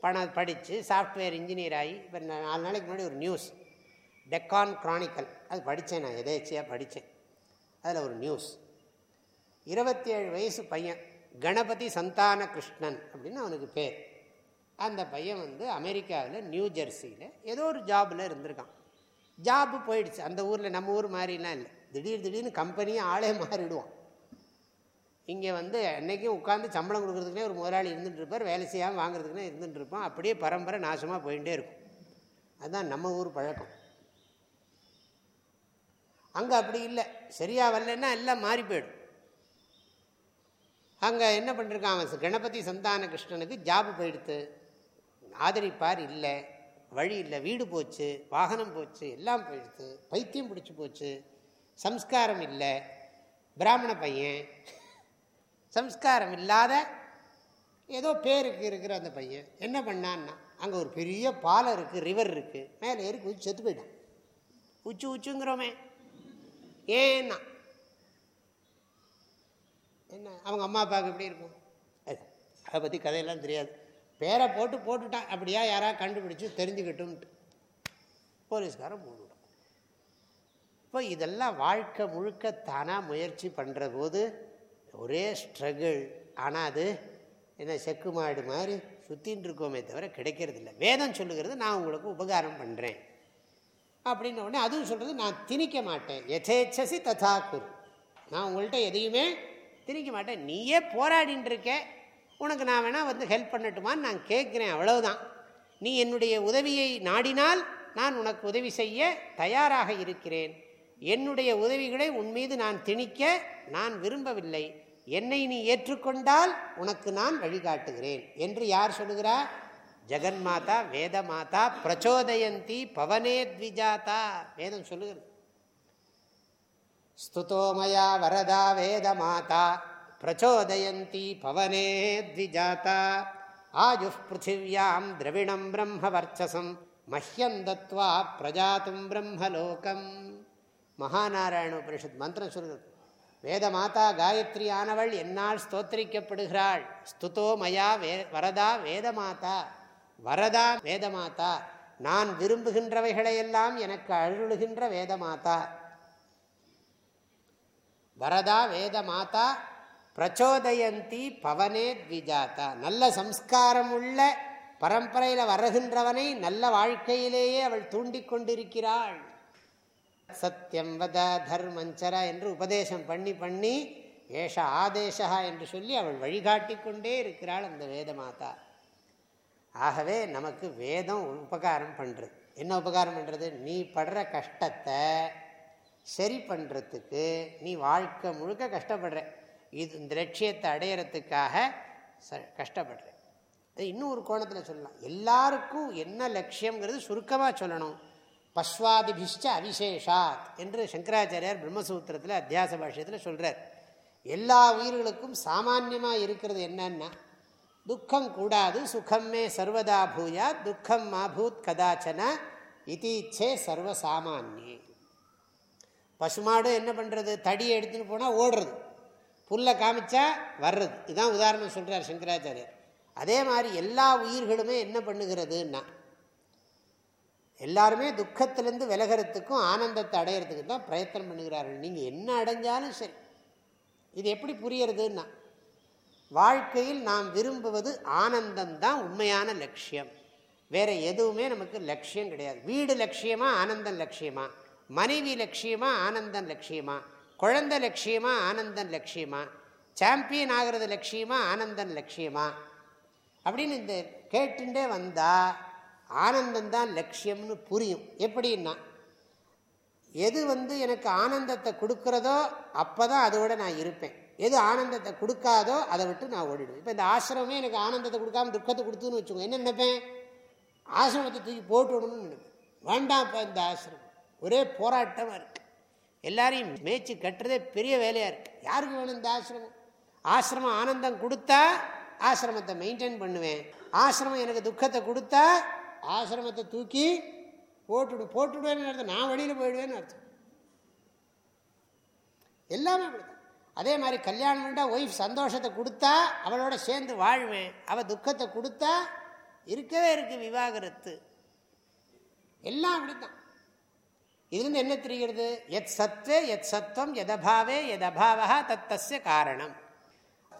பணம் படித்து சாஃப்ட்வேர் இன்ஜினியர் ஆகி இப்போ நாலு நாளைக்கு முன்னாடி ஒரு நியூஸ் டெக்கான் க்ரானிக்கல் அது படித்தேன் நான் எதேச்சியாக படித்தேன் அதில் ஒரு நியூஸ் இருபத்தி ஏழு வயசு பையன் கணபதி சந்தான கிருஷ்ணன் அப்படின்னு அவனுக்கு பேர். அந்த பையன் வந்து அமெரிக்காவில் நியூ ஜெர்சியில் ஏதோ ஒரு ஜாபில் இருந்திருக்கான். ஜாப்பு போயிடுச்சு. அந்த ஊரில் நம்ம ஊர் மாதிரிலாம் இல்லை. திடீர் திடீர்னு கம்பெனியும் ஆளே மாறிடுவான். இங்கே வந்து என்றைக்கும் உட்காந்து சம்பளம் கொடுக்குறதுக்குனே ஒரு முதலாளி இருந்துகிட்டு இருப்பார் வேலை செய்யாமல் வாங்குறதுக்குனே இருந்துகிட்டு இருப்போம். அப்படியே பரம்பரை நாசமாக போயிட்டே இருக்கும். அதுதான் நம்ம ஊர் பழக்கம். அங்கே அப்படி இல்லை. சரியாக வரலன்னா எல்லாம் மாறி போயிடும். அங்கே என்ன பண்ணிருக்கான் அவன்? கணபதி சந்தான கிருஷ்ணனுக்கு ஜாபு போயிடுத்து. ஆதரிப்பார் இல்லை. வழி இல்லை. வீடு போச்சு. வாகனம் போச்சு. எல்லாம் போயிடுத்து. பைத்தியம் பிடிச்சி போச்சு. சம்ஸ்காரம் இல்லை. பிராமண பையன். சம்ஸ்காரம் இல்லாத ஏதோ பேருக்கு இருக்கிற அந்த பையன். என்ன பண்ணான்னா அங்கே ஒரு பெரிய பாலம் இருக்குது ரிவர் இருக்குது மேலே ஏறி குதிச்சு செத்து போயிட்டான். உச்சு உச்சுங்கிறோமே ஏன்னா என்ன அவங்க அம்மா அப்பாவுக்கு எப்படி இருக்கும்? அதை பற்றி கதையெல்லாம் தெரியாது. பேரை போட்டு போட்டுட்டான். அப்படியா யாராவது கண்டுபிடிச்சி தெரிஞ்சுக்கிட்டும்ட்டு. போலீஸ்காரன் போட்டுவிட்டான். இப்போ இதெல்லாம் வாழ்க்கை முழுக்க தானாக முயற்சி பண்ணுற போது ஒரே ஸ்ட்ரகிள் ஆனால் அது என்ன செக்கு மாடு மாதிரி சுற்றின்னு இருக்கோமே தவிர கிடைக்கிறது இல்லை வேதம் சொல்லுகிறது நான் உங்களுக்கு உபகாரம் பண்ணுறேன் அப்படின்ன உடனே அதுவும் சொல்கிறது நான் திணிக்க மாட்டேன். எதேச்சசி ததா குரு. நான் உங்கள்கிட்ட எதையுமே திணிக்க மாட்டேன். நீயே போராடின்னு இருக்க. உனக்கு நான் வேணால் வந்து ஹெல்ப் பண்ணட்டுமான்னு நான் கேட்குறேன். அவ்வளவுதான். நீ என்னுடைய உதவியை நாடினால் நான் உனக்கு உதவி செய்ய தயாராக இருக்கிறேன். என்னுடைய உதவிகளை உன் மீது நான் திணிக்க நான் விரும்பவில்லை. என்னை நீ ஏற்றுக்கொண்டால் உனக்கு நான் வழிகாட்டுகிறேன். என்று யார் சொல்லுகிறார் ஜெகன்மாதா வேதமாதா பிரச்சோதயந்தி பவனே த்விஜாதா. வேதம் சொல்லுகிறது. ஸ்துதோமயா வரதா வேதமாதா பிரச்சோதயந்தி பவனே த்விஜாதா. ஆயு பிருத்திவியாம் திரவிணம் பிரம்மவர்ச்சசம் மஹ்யம் தத்வா பிரஜாத்தும் பிரம்மலோகம் மகாநாராயண உபனிஷத் மந்திரம் சொல்கிறது வேத மாதா காயத்ரி ஆனவள் என்னால் ஸ்தோத்திரிக்கப்படுகிறாள். ஸ்துதோ மயா வே வரதா வேதமாதா. வரதா வேதமாதா. நான் விரும்புகின்றவைகளையெல்லாம் எனக்கு அருளுகின்ற வேதமாதா. வரதா வேதமாதா பிரச்சோதயந்தி பவனே த்விஜாத்தா நல்ல சம்ஸ்காரம் உள்ள பரம்பரையில் வருகின்றவனை நல்ல வாழ்க்கையிலேயே அவள் தூண்டிக் கொண்டிருக்கிறாள். சத்தியம் வத தர்மஞ்சர என்று உபதேசம் பண்ணி பண்ணி ஏஷ ஆதேசா என்று சொல்லி அவள் வழிகாட்டி கொண்டே இருக்கிறாள் அந்த வேத மாதா ஆகவே நமக்கு வேதம் உபகாரம் பண்ணுறது என்ன உபகாரம் பண்ணுறது நீ படுற கஷ்டத்தை சரி பண்ணுறதுக்கு நீ வாழ்க்கை முழுக்க கஷ்டப்படுற. இது இந்த லட்சியத்தை அடையிறதுக்காக ச கஷ்டப்படுற. இன்னும் ஒரு கோணத்தில் சொல்லலாம். எல்லாருக்கும் என்ன லட்சியங்கிறது சுருக்கமாக சொல்லணும். பஸ்வாதிபிஷ்ட அவிசேஷாத் என்று சங்கராச்சாரியார் பிரம்மசூத்திரத்தில் அத்தியாச பாஷ்யத்தில் சொல்கிறார் எல்லா உயிர்களுக்கும் சாமான்யமாக இருக்கிறது என்னன்னா துக்கம் கூடாது சுகமே சர்வதா பூயா துக்கம் மாபூத் கதாச்சன இதீச்சே சர்வசாமானியே பசுமாடு என்ன பண்ணுறது தடியை எடுத்துன்னு போனால் ஓடுறது. புல்லை காமிச்சா வர்றது. இதுதான் உதாரணம் சொல்கிறார் சங்கராச்சாரியர். அதே மாதிரி எல்லா உயிர்களுமே என்ன பண்ணுகிறதுன்னா எல்லாருமே துக்கத்திலேருந்து விலகிறதுக்கும் ஆனந்தத்தை அடையிறதுக்கு தான் பிரயத்தனம் பண்ணுகிறார்கள். நீங்கள் என்ன அடைஞ்சாலும் சரி. இது எப்படி புரியறதுன்னா வாழ்க்கையில் நாம் விரும்புவது ஆனந்தம்தான் உண்மையான லட்சியம். வேறு எதுவுமே நமக்கு லட்சியம் கிடையாது. வீடு லட்சியமா ஆனந்தம் லட்சியமா? மனைவி லட்சியமா ஆனந்தம் லட்சியமா? குழந்தை லட்சியமா ஆனந்தம் லட்சியமா? சாம்பியன் ஆகிறது லட்சியமா ஆனந்தம் லட்சியமா? அப்படின்னு இந்த கேட்டுட்டே வந்தால் ஆனந்தந்தான் லட்சியம்னு புரியும். எப்படின்னா எது வந்து எனக்கு ஆனந்தத்தை கொடுக்குறதோ அப்போ தான் அதோட நான் இருப்பேன். எது ஆனந்தத்தை கொடுக்காதோ அதை விட்டு நான் ஓடிடுவேன். இப்போ இந்த ஆசிரமே எனக்கு ஆனந்தத்தை கொடுக்காம துக்கத்தை கொடுத்துன்னு வச்சுக்கோங்க. என்ன நினைப்பேன்? ஆசிரமத்தை தூக்கி போட்டு விடணும்னு நினைப்பேன் வேண்டாம்ப்பா இந்த ஆசிரமம். ஒரே போராட்டமாக இருக்குது எல்லாரையும் மேய்ச்சி கட்டுறதே பெரிய வேலையாக இருக்குது யாருக்கு வேணும் இந்த ஆசிரமம்? ஆசிரமம் ஆனந்தம் கொடுத்தா ஆசிரமத்தை மெயின்டைன் பண்ணுவேன். ஆசிரமம் எனக்கு துக்கத்தை கொடுத்தா ஆசிரமத்தை தூக்கி போட்டுடு போட்டுடுவேன்னு அர்த்தம். நான் வெளியில் போயிடுவேன்னு அர்த்தம். எல்லாமே அப்படிதான் அதே மாதிரி கல்யாணம் ஒய்ஃப் சந்தோஷத்தை கொடுத்தா அவளோட சேர்ந்து வாழ்வேன். அவள் துக்கத்தை கொடுத்தா இருக்கவே இருக்கு விவாகரத்து. எல்லாம் அப்படித்தான். இதுலேருந்து என்ன தெரிகிறது? எத் சத்வே எத் சத்வம் எதபாவே எதபாவா தத்தஸ்ய காரணம்.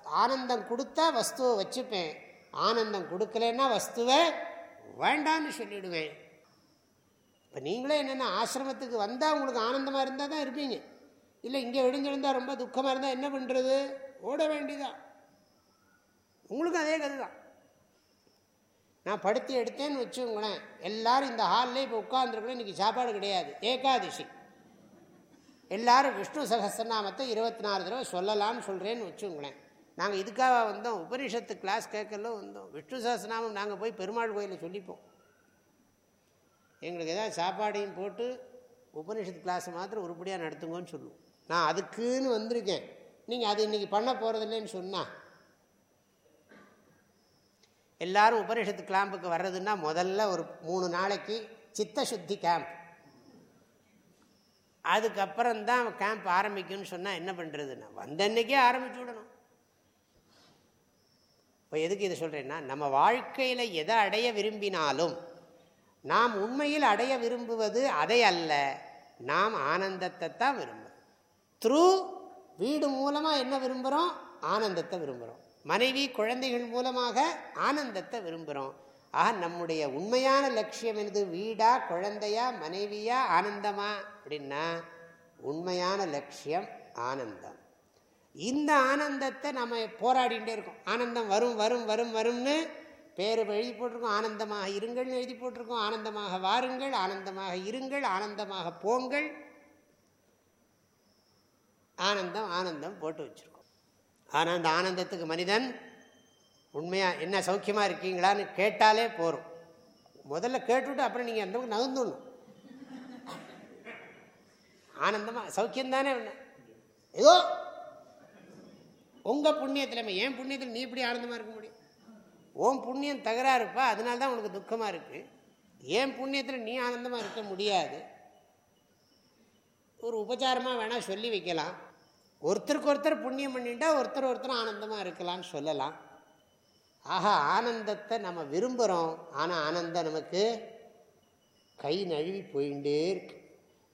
ஆனந்தம் கொடுத்தா வஸ்துவை வச்சுப்பேன். ஆனந்தம் கொடுக்கலன்னா வஸ்துவை வேண்டான்னு சொல்லிவிடுவேன் இப்போ நீங்களே என்னென்ன ஆசிரமத்துக்கு வந்தால் உங்களுக்கு ஆனந்தமாக இருந்தால் தான் இருப்பீங்க. இல்லை இங்கே விழுந்திருந்தால் ரொம்ப துக்கமாக இருந்தால் என்ன பண்ணுறது ஓட வேண்டியதான் உங்களுக்கும் அதே கதை தான். நான் படுத்தி எடுத்தேன்னு வச்சுங்களேன் எல்லாரும் இந்த ஹாலில் இப்போ உட்காந்துருக்கணும் இன்றைக்கி சாப்பாடு கிடையாது. ஏகாதசி. எல்லாரும் விஷ்ணு சகசிரநாமத்தை இருபத்தி நாலு தடவை சொல்லலாம்னு சொல்கிறேன்னு வச்சுங்களேன் நாங்கள் இதுக்காக வந்தோம் உபனிஷத்து கிளாஸ் கேட்கல வந்தோம். விஷ்ணு சஹஸ்ரநாமம் நாங்கள் போய் பெருமாள் கோயிலில் சொல்லிப்போம். எங்களுக்கு எதாவது சாப்பாடையும் போட்டு உபனிஷத்து கிளாஸை மாத்திரம் உருப்படியாக நடத்துங்கன்னு சொல்லுவோம். நான் அதுக்குன்னு வந்திருக்கேன். நீங்கள் அது இன்றைக்கி பண்ண போகிறதில்லைன்னு சொன்னால் எல்லாரும் உபனிஷத்து கிளாம்புக்கு வர்றதுன்னா முதல்ல ஒரு மூணு நாளைக்கு சித்த சுத்தி கேம்ப் அதுக்கப்புறம் தான் கேம்ப் ஆரம்பிக்கும்னு சொன்னால் என்ன பண்ணுறதுன்னா வந்த அன்னைக்கே ஆரம்பிச்சு விடணும். இப்போ எதுக்கு இதை சொல்கிறேன்னா நம்ம வாழ்க்கையில் எதை அடைய விரும்பினாலும் நாம் உண்மையில் அடைய விரும்புவது அதை அல்ல நாம் ஆனந்தத்தை தான் விரும்புகிறோம் த்ரூ வீடு மூலமாக என்ன விரும்புகிறோம் ஆனந்தத்தை விரும்புகிறோம் மனைவி குழந்தைகள் மூலமாக ஆனந்தத்தை விரும்புகிறோம் ஆக நம்முடைய உண்மையான லட்சியம் என்னது? வீடா குழந்தையா மனைவியா ஆனந்தமா? அப்படின்னா உண்மையான லட்சியம் ஆனந்தம். இந்த ஆனந்தத்தை நம்ம போராடிகிட்டே இருக்கோம். ஆனந்தம் வரும் வரும் வரும் வரும்னு பேர் எழுதி போட்டிருக்கோம். ஆனந்தமாக இருங்கள்னு எழுதி போட்டிருக்கோம். ஆனந்தமாக வாருங்கள் ஆனந்தமாக இருங்கள் ஆனந்தமாக போங்கள். ஆனந்தம் ஆனந்தம் போட்டு வச்சுருக்கோம். ஆனால் அந்த ஆனந்தத்துக்கு மனிதன் உண்மையாக என்ன சௌக்கியமாக இருக்கீங்களான்னு கேட்டாலே போகிறோம் முதல்ல கேட்டுவிட்டு அப்புறம் நீங்கள் அந்த நகர்ந்துடணும். ஆனந்தமாக சௌக்கியம் தானே ஏதோ உங்கள் புண்ணியத்தில் என் புண்ணியத்தில் நீ இப்படி ஆனந்தமாக இருக்க முடியும்? ஓம் புண்ணியம் தகராறுப்பா அதனால தான் உனக்கு துக்கமாக இருக்குது ஏன் புண்ணியத்தில் நீ ஆனந்தமாக இருக்க முடியாது. ஒரு உபச்சாரமாக வேணால் சொல்லி வைக்கலாம். ஒருத்தருக்கு ஒருத்தர் புண்ணியம் பண்ணிட்டா ஒருத்தர் ஒருத்தர் ஆனந்தமாக இருக்கலாம்னு சொல்லலாம். ஆஹா ஆனந்தத்தை நம்ம விரும்புகிறோம் ஆனால் ஆனந்தம் நமக்கு கை நழுவி போயிட்டே இருக்கு.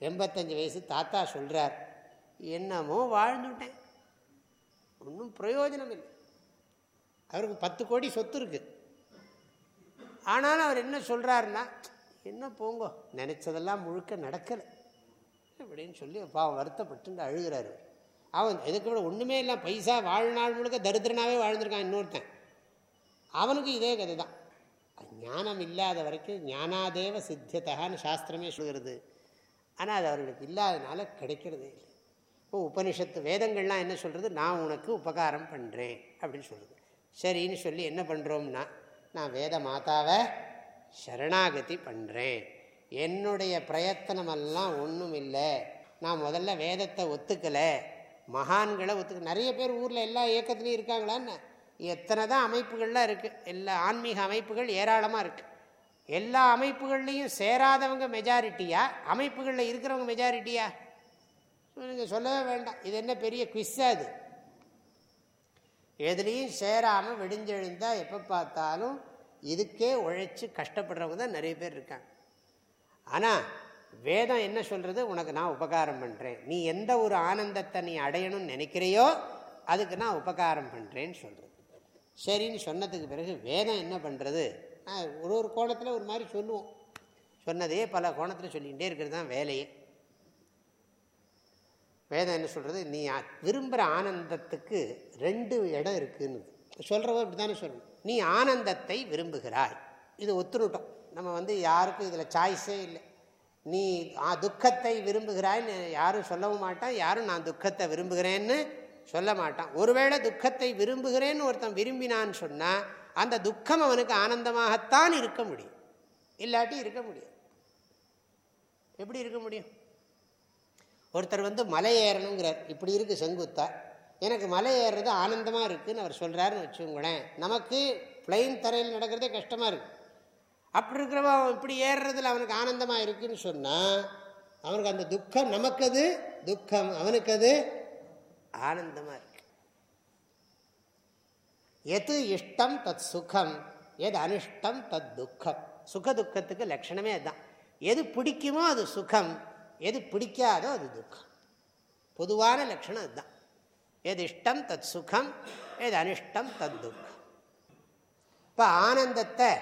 எண்பத்தஞ்சு வயசு தாத்தா சொல்கிறார் என்னமோ வாழ்ந்துட்டேன். ஒன்றும் பிரயோஜனம் இல்லை அவருக்கு பத்து கோடி சொத்து இருக்குது ஆனாலும் அவர் என்ன சொல்கிறாருன்னா என்ன போங்கோ நினச்சதெல்லாம் முழுக்க நடக்கலை. அப்படின்னு சொல்லி பாவம் வருத்தப்பட்டு அழுகிறாரு. அவன் இதுக்கு விட ஒன்றுமே இல்லை பைசா வாழ்நாள் முழுக்க தரித்திரனாகவே வாழ்ந்திருக்கான் இன்னொருத்தன். அவனுக்கு இதே கதை தான் ஞானம் இல்லாத வரைக்கும் ஞானாதேவ சித்தியத்தகான்னு சாஸ்திரமே சொல்கிறது. ஆனால் அது அவர்களுக்கு இல்லாதனால கிடைக்கிறதே இல்லை. இப்போ உபனிஷத்து வேதங்கள்லாம் என்ன சொல்கிறது நான் உனக்கு உபகாரம் பண்ணுறேன் அப்படின்னு சொல்கிறது சரின்னு சொல்லி என்ன பண்ணுறோம்னா நான் வேத மாதாவை சரணாகதி பண்ணுறேன் என்னுடைய பிரயத்தனமெல்லாம் ஒன்றும் இல்லை. நான் முதல்ல வேதத்தை ஒத்துக்கலை. மகான்களை ஒத்துக்க நிறைய பேர் ஊரில் எல்லா இயக்கத்துலேயும் இருக்காங்களான்னு. எத்தனை தான் அமைப்புகள்லாம் இருக்குது எல்லா ஆன்மீக அமைப்புகள் ஏராளமாக இருக்குது எல்லா அமைப்புகள்லேயும் சேராதவங்க மெஜாரிட்டியா அமைப்புகளில் இருக்கிறவங்க மெஜாரிட்டியா நீங்கள் சொல்லவே வேண்டாம். இது என்ன பெரிய குவிஸ்ஸா அது எதுலேயும் சேராமல் வெடிஞ்செழுந்தால் எப்போ பார்த்தாலும் இதுக்கே உழைச்சி கஷ்டப்படுறவங்க தான் நிறைய பேர் இருக்காங்க. ஆனால் வேதம் என்ன சொல்கிறது உனக்கு நான் உபகாரம் பண்ணுறேன் நீ எந்த ஒரு ஆனந்தத்தை நீ அடையணும்னு நினைக்கிறையோ அதுக்கு நான் உபகாரம் பண்ணுறேன்னு சொல்கிறது சரின்னு சொன்னதுக்கு பிறகு வேதம் என்ன பண்ணுறது ஒரு ஒரு கோணத்தில் ஒரு மாதிரி சொல்லுவோம். சொன்னதே பல கோணத்தில் சொல்லிகிட்டே இருக்கிறது தான் வேலையே. வேதம் என்ன சொல்கிறது நீ விரும்புகிற ஆனந்தத்துக்கு ரெண்டு இடம் இருக்குன்னு சொல்கிறவ இப்படி தானே சொல்லணும். நீ ஆனந்தத்தை விரும்புகிறாய். இது ஒத்துருட்டோம் நம்ம வந்து யாருக்கும் இதில் சாய்ஸே இல்லை. நீ துக்கத்தை விரும்புகிறாய்ன்னு யாரும் சொல்லவும் மாட்டான். யாரும் நான் துக்கத்தை விரும்புகிறேன்னு சொல்ல மாட்டான். ஒருவேளை துக்கத்தை விரும்புகிறேன்னு ஒருத்தன் விரும்பினான்னு சொன்னால் அந்த துக்கம் அவனுக்கு ஆனந்தமாகத்தான் இருக்க முடியும். இல்லாட்டி இருக்க முடியும் எப்படி இருக்க முடியும்? ஒருத்தர் வந்து மலை ஏறணுங்கிறார். இப்படி இருக்குது செங்குத்தா. எனக்கு மலை ஏறுறது ஆனந்தமாக இருக்குதுன்னு அவர் சொல்கிறாருன்னு வச்சுக்கோங்களேன். நமக்கு பிளைன் தரையில் நடக்கிறதே கஷ்டமாக இருக்குது அப்படி இருக்கிறவன் அவன் இப்படி ஏறுறதுல அவனுக்கு ஆனந்தமாக இருக்குன்னு சொன்னால் அவனுக்கு அந்த துக்கம் நமக்கு அது துக்கம் அவனுக்கு அது ஆனந்தமாக இருக்கு. எது இஷ்டம் தத் சுகம் எது அனிஷ்டம் தத் துக்கம். சுக துக்கத்துக்கு லட்சணமே அதுதான். எது பிடிக்குமோ அது சுகம். எது பிடிக்காதோ அது துக்கம். பொதுவான லட்சணம் அதுதான். எது இஷ்டம் தத் சுகம் எது அனிஷ்டம் தத் துக்கம். இப்போ ஆனந்தத்தை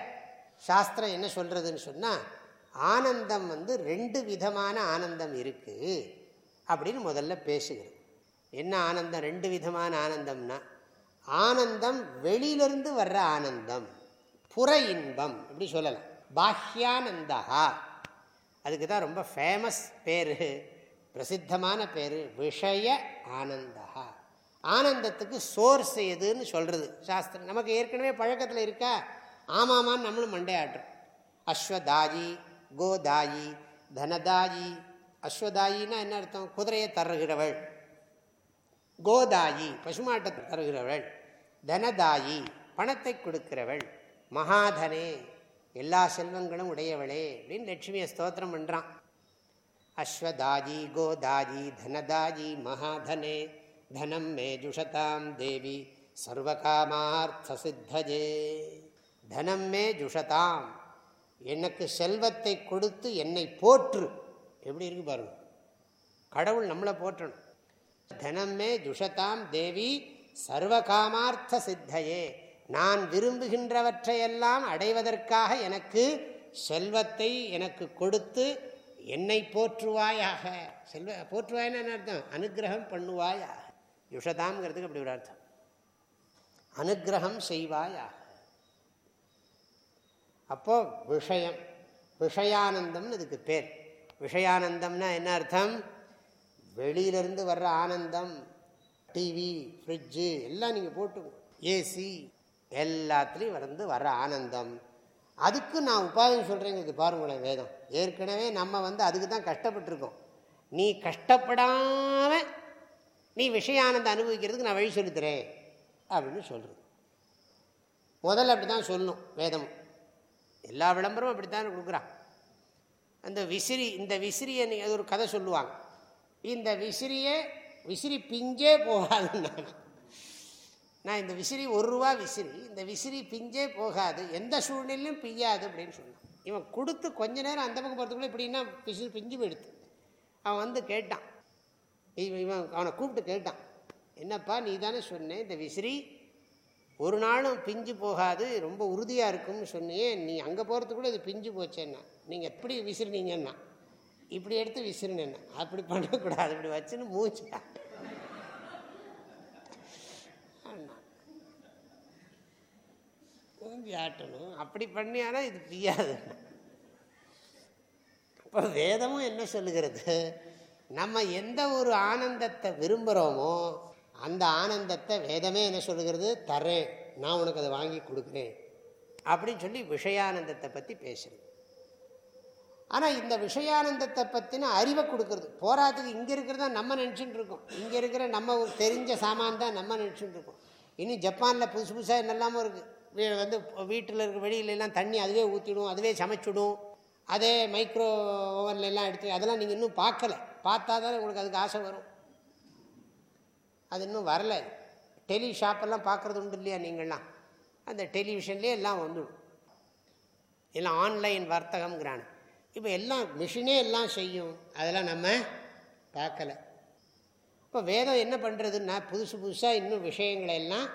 சாஸ்திரம் என்ன சொல்கிறதுன்னு சொன்னால் ஆனந்தம் வந்து ரெண்டு விதமான ஆனந்தம் இருக்குது அப்படின்னு முதல்ல பேசுகிறது. என்ன ஆனந்தம்? ரெண்டு விதமான ஆனந்தம்னா ஆனந்தம் வெளியிலிருந்து வர்ற ஆனந்தம் புற இன்பம் இப்படி சொல்லலாம். பாஹ்யானந்தகா அதுக்கு தான் ரொம்ப ஃபேமஸ் பேர் பிரசித்தமான பேர் விஷய ஆனந்தா. ஆனந்தத்துக்கு சோர்ஸ் எதுன்னு சொல்கிறது சாஸ்திரம். நமக்கு ஏற்கனவே பழக்கத்தில் இருக்கா? ஆமாமான்னு நம்மளும் மண்டையாடுறோம் அஸ்வதாயி கோதாயி தனதாயி. அஸ்வதாயின்னா என்ன அர்த்தம்? குதிரையை தருகிறவள். கோதாயி பசுமாட்டத்தை தருகிறவள். தனதாயி பணத்தை கொடுக்கிறவள். மகாதனே. எல்லா செல்வங்களும் உடையவளே அப்படின்னு லட்சுமியை ஸ்தோத்திரம் பண்ணுறான் அஸ்வதாஜி கோதாஜி தனதாஜி மகாதனே தனம் மே ஜுஷதாம் தேவி சர்வகாமார்த்த சித்தஜே தனம் மே ஜுஷதாம் எனக்கு செல்வத்தை கொடுத்து என்னை போற்று. எப்படி இருக்கு பாருங்க. கடவுள் நம்மளை போற்றணும். தனமே ஜுஷதாம் தேவி சர்வகாமார்த்த சித்தையே நான் விரும்புகின்றவற்றையெல்லாம் அடைவதற்காக எனக்கு செல்வத்தை எனக்கு கொடுத்து என்னை போற்றுவாயாக. செல்வ போற்றுவாயின்னு என்ன அர்த்தம்? அனுகிரகம் பண்ணுவாயாக. யுஷதாம்ங்கிறதுக்கு அப்படி ஒரு அர்த்தம். அனுகிரகம் செய்வாயாக. அப்போ விஷயம் விஷயானந்தம்னு இதுக்கு பேர். விஷயானந்தம்னா என்ன அர்த்தம்? வெளியிலிருந்து வர்ற ஆனந்தம். டிவி ஃப்ரிட்ஜு எல்லாம் நீங்கள் போட்டு ஏசி எல்லாத்துலேயும் வந்து வர்ற ஆனந்தம். அதுக்கு நான் உபாயம் சொல்கிறேங்கிறது பாருங்களேன் வேதம். ஏற்கனவே நம்ம வந்து அதுக்கு தான் கஷ்டப்பட்டுருக்கோம். நீ கஷ்டப்படாமல் நீ விஷயானந்த அனுபவிக்கிறதுக்கு நான் வழி சொல்லித்தரேன் அப்படின்னு சொல்கிறது முதல்ல அப்படி தான் சொல்லணும் வேதம். எல்லா விளம்பரமும் அப்படி தான் கொடுக்குறான். அந்த விசிறி இந்த விசிறியை நீ அது ஒரு கதை சொல்லுவாங்க. இந்த விசிறியே விசிறி பிஞ்சே போகாதுன்னு நான் இந்த விசிறி ஒரு ரூபா விசிறி இந்த விசிறி பிஞ்சே போகாது எந்த சூழ்நிலையும் பிய்யாது அப்படின்னு சொன்னான். இவன் கொடுத்து கொஞ்ச நேரம் அந்த பக்கம் போகிறதுக்குள்ள இப்படின்னா விசிறி பிஞ்சு போயிடுது. அவன் வந்து கேட்டான். இவன் இவன் அவனை கூப்பிட்டு கேட்டான். என்னப்பா நீ தானே சொன்னேன் இந்த விசிறி ஒரு நாளும் பிஞ்சு போகாது ரொம்ப உறுதியாக இருக்கும்னு சொன்னியே நீ அங்கே போகிறதுக்குள்ள இது பிஞ்சு போச்சேன்னா நீங்கள் எப்படி விசிறினீங்கன்னா இப்படி எடுத்து விசிறினேன்னா அப்படி பண்ணக்கூடாது இப்படி வச்சுன்னு மூச்சா மூஞ்சி ஆட்டணும். அப்படி பண்ணியானா இது பிய்யாது இப்போ வேதமும் என்ன சொல்லுகிறது? நம்ம எந்த ஒரு ஆனந்தத்தை விரும்புகிறோமோ அந்த ஆனந்தத்தை வேதமே என்ன சொல்லுகிறது? தரேன் நான் உனக்கு அதை வாங்கி கொடுக்குறேன். அப்படின்னு சொல்லி விஷயானந்தத்தை பற்றி பேசுறது. ஆனால் இந்த விஷயானந்தத்தை பற்றின அறிவை கொடுக்கறது. போராட்டத்துக்கு இங்கே இருக்கிறதா நம்ம நினச்சிட்டு இருக்கோம். இங்கே இருக்கிற நம்ம தெரிஞ்ச சாமான் தான் நம்ம நினச்சிட்டு இருக்கோம். இனி ஜப்பானில் புதுசு புதுசாக என்னெல்லாமோ இருக்குது வந்து வீட்டில் இருக்க வெளியிலலாம் தண்ணி அதுவே ஊற்றிடும் அதுவே சமைச்சிடும். அதே மைக்ரோ ஓவன்லாம் எடுத்து அதெல்லாம் நீங்கள் இன்னும் பார்க்கல. பார்த்தா தானே உங்களுக்கு அதுக்கு ஆசை வரும். அது இன்னும் வரலை. டெலி ஷாப்பெல்லாம் பார்க்குறது உண்டு இல்லையா நீங்கள்லாம்? அந்த டெலிவிஷன்லேயே எல்லாம் வந்துடும். எல்லாம் ஆன்லைன் வர்த்தகம்ங்கிறானு இப்போ எல்லாம் மிஷினே எல்லாம் செய்யும். அதெல்லாம் நம்ம பார்க்கலை. இப்போ வேதம் என்ன பண்ணுறதுன்னா புதுசு புதுசாக இன்னும் விஷயங்களை எல்லாம்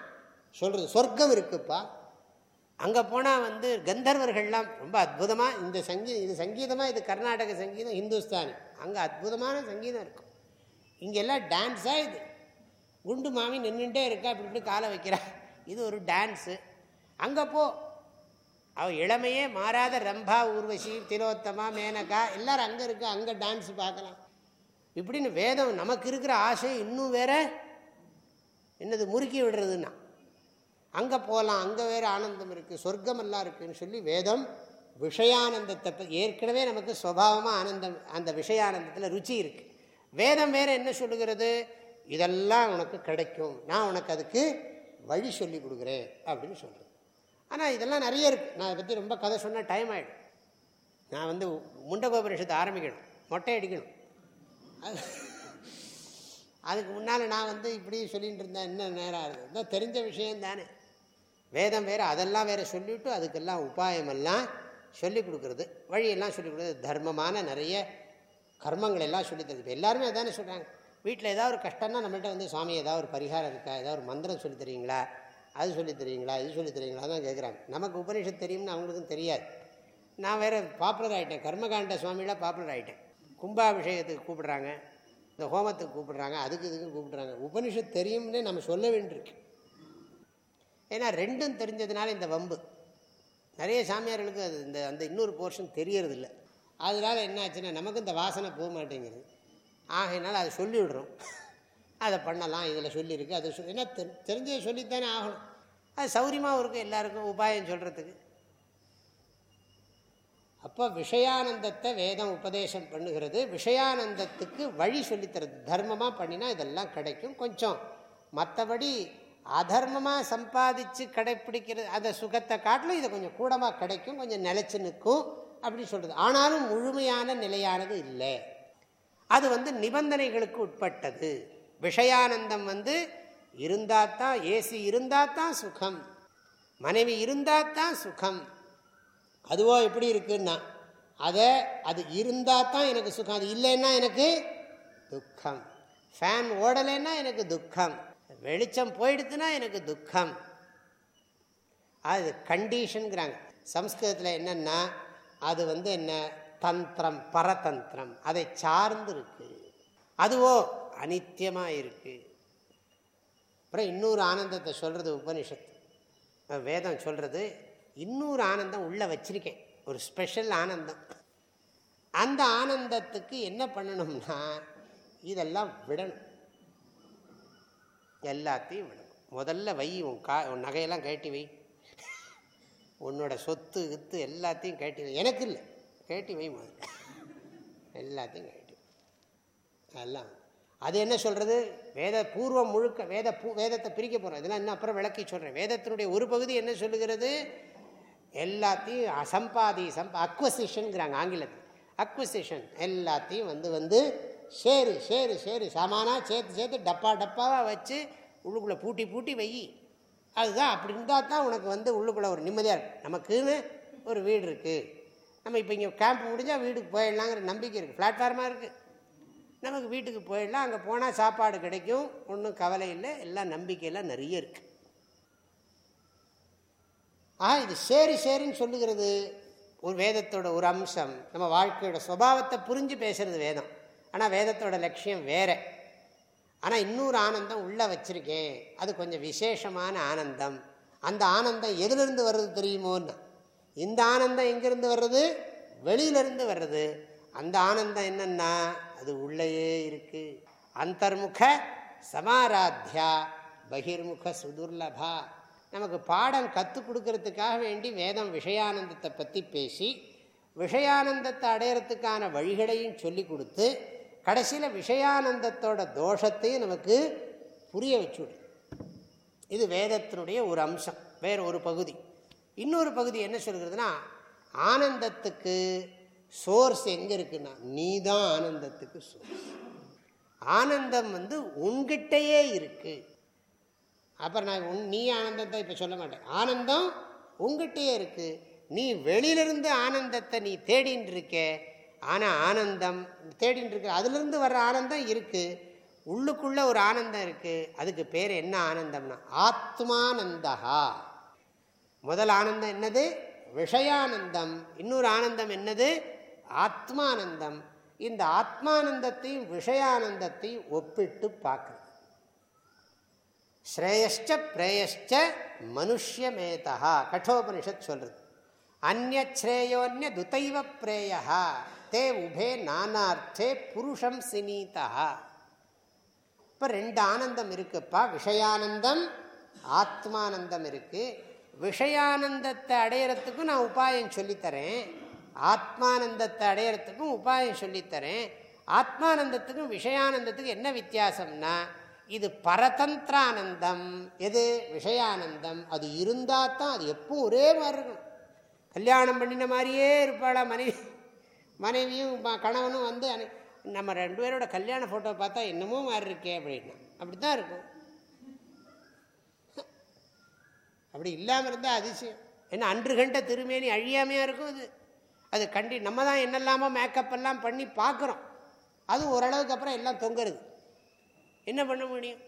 சொல்கிறது சொர்க்கம் இருக்குப்பா. அங்கே போனால் வந்து கந்தர்வர்கள்லாம் ரொம்ப அற்புதமாக இந்த சங்கீதம் இது சங்கீதமாக இது கர்நாடக சங்கீதம் ஹிந்துஸ்தானி. அங்கே அற்புதமான சங்கீதம் இருக்கும். இங்கெல்லாம் டான்ஸாக இது. குண்டு மாமி நின்றுட்டே இருக்கா அப்படி இப்படி காலை வைக்கிறா. இது ஒரு டான்ஸு அங்கே போ. அவள் இளமையே மாறாத ரம்பா ஊர்வசி திலோத்தமா மேனகா எல்லாரும் அங்கே இருக்கா அங்கே டான்ஸ் பார்க்கலாம். இப்படின்னு வேதம் நமக்கு இருக்கிற ஆசை இன்னும் வேற. என்னது முறுக்கி விடுறதுன்னா. அங்கே போகலாம் அங்கே வேறு ஆனந்தம் இருக்குது சொர்க்கமெல்லாம் இருக்குதுன்னு சொல்லி வேதம் விஷயானந்தத்தை ஏற்கனவே நமக்கு சுவாவமாக ஆனந்தம் அந்த விஷயானந்தத்தில் ருச்சி இருக்குது வேதம் வேறு என்ன சொல்லுகிறது? இதெல்லாம் உனக்கு கிடைக்கும் நான் உனக்கு அதுக்கு வழி சொல்லி கொடுக்குறேன் அப்படின்னு சொல்கிறேன் ஆனால் இதெல்லாம் நிறைய இருக்குது நான் அதை பற்றி ரொம்ப கதை சொன்னால் டைம் ஆகிடும் நான் வந்து முண்டகோபரிஷத்தை ஆரம்பிக்கணும் மொட்டை அடிக்கணும். அதுக்கு முன்னால் நான் வந்து இப்படி சொல்லிகிட்டு இருந்தேன் என்ன நேரம் ஆகுது. தெரிஞ்ச விஷயம் தானே வேதம் வேறு அதெல்லாம் வேறு சொல்லிவிட்டு அதுக்கெல்லாம் உபாயமெல்லாம் சொல்லிக் கொடுக்குறது. வழியெல்லாம் சொல்லிக் கொடுக்குறது. தர்மமான நிறைய கர்மங்கள் எல்லாம் சொல்லி தருது. இப்போ எல்லாருமே அதானே சொல்கிறாங்க வீட்டில் ஏதாவது ஒரு கஷ்டம்னா நம்மள்கிட்ட வந்து சாமி ஏதாவது ஒரு பரிகாரம் இருக்கா? ஏதாவது ஒரு மந்திரம் சொல்லி தரீங்களா அது சொல்லி தருவீங்களா? இது சொல்லி தருவீங்களா? தான் கேட்குறாங்க நமக்கு உபநிஷத் தெரியும்னு அவங்களுக்கும் தெரியாது. நான் வேறு பாப்புலர் ஆகிட்டேன் கர்மகாண்ட சுவாமியெலாம் பாப்புலர் ஆகிட்டேன் கும்பாபிஷேகத்துக்கு கூப்பிடுறாங்க. இந்த ஹோமத்துக்கு கூப்பிடுறாங்க. அதுக்கு இதுக்கு கூப்பிடுறாங்க. உபனிஷத் தெரியும்னே நம்ம சொல்ல வேண்டியிருக்கு. ஏன்னா ரெண்டும் தெரிஞ்சதுனால இந்த வம்பு. நிறைய சாமியார்களுக்கு அது இந்த அந்த இன்னொரு போர்ஷன் தெரியறதில்ல. அதனால் என்ன ஆச்சுன்னா நமக்கு இந்த வாசனை போக மாட்டேங்குது. ஆகையினால அதை சொல்லிவிடுறோம் அதை பண்ணலாம் இதில் சொல்லியிருக்கு. அதை சொல் ஏன்னா தெரிஞ்சதை சொல்லித்தானே ஆகணும். அது சௌரியமாகவும் இருக்கும் எல்லாருக்கும் உபாயம் சொல்கிறதுக்கு அப்போ விஷயானந்தத்தை வேதம் உபதேசம் பண்ணுகிறது. விஷயானந்தத்துக்கு வழி சொல்லித்தரது. தர்மமாக பண்ணினா இதெல்லாம் கிடைக்கும். கொஞ்சம் மற்றபடி அதர்மமாக சம்பாதிச்சு கடைப்பிடிக்கிறது அந்த சுகத்தை காட்டிலும் இதை கொஞ்சம் கூடமாக கிடைக்கும் கொஞ்சம் நிலச்சி நிற்கும் அப்படி சொல்கிறது ஆனாலும் முழுமையான நிலையானது இல்லை. அது வந்து நிபந்தனைகளுக்கு உட்பட்டது. விஷயானந்தம் வந்து இருந்தால் தான் ஏசி இருந்தால் தான் சுகம். மனைவி இருந்தால் தான் சுகம். அதுவோ எப்படி இருக்குன்னா அதை அது இருந்தால் தான் எனக்கு சுகம். அது இல்லைன்னா எனக்கு துக்கம். ஃபேன் ஓடலைன்னா எனக்கு துக்கம். வெளிச்சம் போயிடுத்துனா எனக்கு துக்கம். அது கண்டிஷனுங்கிறாங்க சம்ஸ்கிருதத்தில் என்னென்னா அது வந்து என்ன? தந்திரம் பரதந்திரம். அதை சார்ந்து இருக்கு அதுவோ அனித்தியமாக இருக்கு. அப்புறம் இன்னொரு ஆனந்தத்தை சொல்கிறது உபனிஷத்து. வேதம் சொல்கிறது இன்னொரு ஆனந்தம் உள்ளே வச்சிருக்கேன். ஒரு ஸ்பெஷல் ஆனந்தம். அந்த ஆனந்தத்துக்கு என்ன பண்ணணும்னா இதெல்லாம் விடணும். எல்லாத்தையும் விடணும். முதல்ல வை உன் கா உன் நகையெல்லாம் கேட்டி வை. உன்னோட சொத்து வித்து எல்லாத்தையும் கேட்டி வை. எனக்கு இல்லை. கேட்டி வை முதல்ல. எல்லாத்தையும் கேட்டி அதெல்லாம் அது என்ன சொல்கிறது வேத பூர்வம் முழுக்க வேத பூ வேதத்தை பிரிக்க போகிறோம் இதெல்லாம் இன்னும் அப்புறம் விளக்கி சொல்கிறேன் வேதத்தினுடைய ஒரு பகுதி என்ன சொல்லுகிறது? எல்லாத்தையும் அசம்பாதி சம்ப அக்வசிஷனுங்கிறாங்க ஆங்கிலத்தில். அக்வசிஷன். எல்லாத்தையும் வந்து வந்து சரி சரி சரி. சாமானாக சேர்த்து சேர்த்து டப்பா டப்பாவாக வச்சு உள்ளுக்குள்ளே பூட்டி பூட்டி வை. அதுதான் அப்படி இருந்தால் தான் உனக்கு வந்து உள்ளுக்குள்ளே ஒரு நிம்மதியாக இருக்கும். நமக்குன்னு ஒரு வீடு இருக்குது நம்ம இப்போ இங்கே கேம்ப் முடிஞ்சால் வீட்டுக்கு போயிடலாங்கிற நம்பிக்கை இருக்குது பிளாட்ஃபார்மாக இருக்குது நமக்கு வீட்டுக்கு போயிடலாம். அங்கே போனால் சாப்பாடு கிடைக்கும். ஒன்றும் கவலை இல்லை. எல்லாம் நம்பிக்கையெல்லாம் நிறைய இருக்குது ஆ இது சரி சரின்னு சொல்லுகிறது ஒரு வேதத்தோட ஒரு அம்சம். நம்ம வாழ்க்கையோட சுபாவத்தை புரிஞ்சு பேசுகிறது வேதம். ஆனால் வேதத்தோட லட்சியம் வேற. ஆனால் இன்னொரு ஆனந்தம் உள்ளே வச்சுருக்கேன். அது கொஞ்சம் விசேஷமான ஆனந்தம். அந்த ஆனந்தம் எதுலேருந்து வர்றது தெரியுமோன்னு? இந்த ஆனந்தம் எங்கேருந்து வர்றது? வெளியிலேருந்து வர்றது. அந்த ஆனந்தம் என்னன்னா அது உள்ளேயே இருக்குது அந்தர்முக சமாராத்தியா பகிர்முக சுதுர்லபா. நமக்கு பாடம் கற்றுக் கொடுக்கறதுக்காக வேண்டி வேதம் விஷயானந்தத்தை பற்றி பேசி விஷயானந்தத்தை அடையிறதுக்கான வழிகளையும் சொல்லி கொடுத்து கடைசியில் விஷயானந்தத்தோட தோஷத்தையும் நமக்கு புரிய வச்சுவிடும். இது வேதத்தினுடைய ஒரு அம்சம் வேறு ஒரு பகுதி. இன்னொரு பகுதி என்ன சொல்கிறதுனா ஆனந்தத்துக்கு சோர்ஸ் எங்கே இருக்குன்னா நீ தான் ஆனந்தத்துக்கு சோர்ஸ் ஆனந்தம் வந்து உன்கிட்டயே இருக்குது அப்புறம் நான் உன் நீ ஆனந்தத்தை இப்போ சொல்ல மாட்டேன். ஆனந்தம் உங்ககிட்டயே இருக்குது நீ வெளியிலிருந்து ஆனந்தத்தை நீ தேடின்னு இருக்கே ஆனால் ஆனந்தம் தேடின்னு இருக்கு அதுலேருந்து வர்ற ஆனந்தம் இருக்குது உள்ளுக்குள்ளே ஒரு ஆனந்தம் இருக்குது அதுக்கு பேர் என்ன ஆனந்தம்னா ஆத்மானந்தகா முதல் ஆனந்தம் என்னது? விஷயானந்தம். இன்னொரு ஆனந்தம் என்னது? ஆத்மானந்தம். இந்த ஆத்மானந்தத்தையும் விஷயானந்தத்தையும் ஒப்பிட்டு பார்க்குறது ஸ்ரேயஷ்ட பிரேயஷ்ட மனுஷியமேதா கட்டோபனிஷத் சொல்கிறது அந்நேயோன்ய துதைவ பிரேயா தே உபே நானார்த்தே புருஷம் சினீதா இப்போ ரெண்டு ஆனந்தம் இருக்குப்பா. விஷயானந்தம் ஆத்மானந்தம் இருக்குது விஷயானந்தத்தை அடையிறதுக்கும் நான் உபாயம் சொல்லித்தரேன். ஆத்மானந்தத்தை அடையிறதுக்கும் உபாயம் சொல்லித்தரேன். ஆத்மானந்தத்துக்கும் விஷயானந்தத்துக்கும் என்ன வித்தியாசம்னா இது பரதந்திரானந்தம். எது? விஷயானந்தம். அது இருந்தால் தான் அது எப்பவும் ஒரே மாதிரி இருக்கணும் கல்யாணம் பண்ணின மாதிரியே இருப்பாளா மனைவி? மனைவியும் கணவனும் வந்து நம்ம ரெண்டு பேரோட கல்யாண ஃபோட்டோ பார்த்தா என்னமோ மாறி இருக்கே அப்படின்னா. அப்படி தான் இருக்கும். அப்படி இல்லாமல் இருந்தால் அதிசயம். ஏன்னா அன்று கண்ட திருமேனி அழியாமையாக இருக்கும் அது. அது கண்டி நம்ம தான் என்னெல்லாமோ மேக்கப் எல்லாம் பண்ணி பார்க்குறோம். அது ஓரளவுக்கு அப்புறம் எல்லாம் தொங்குறது. என்ன பண்ண முடியும்?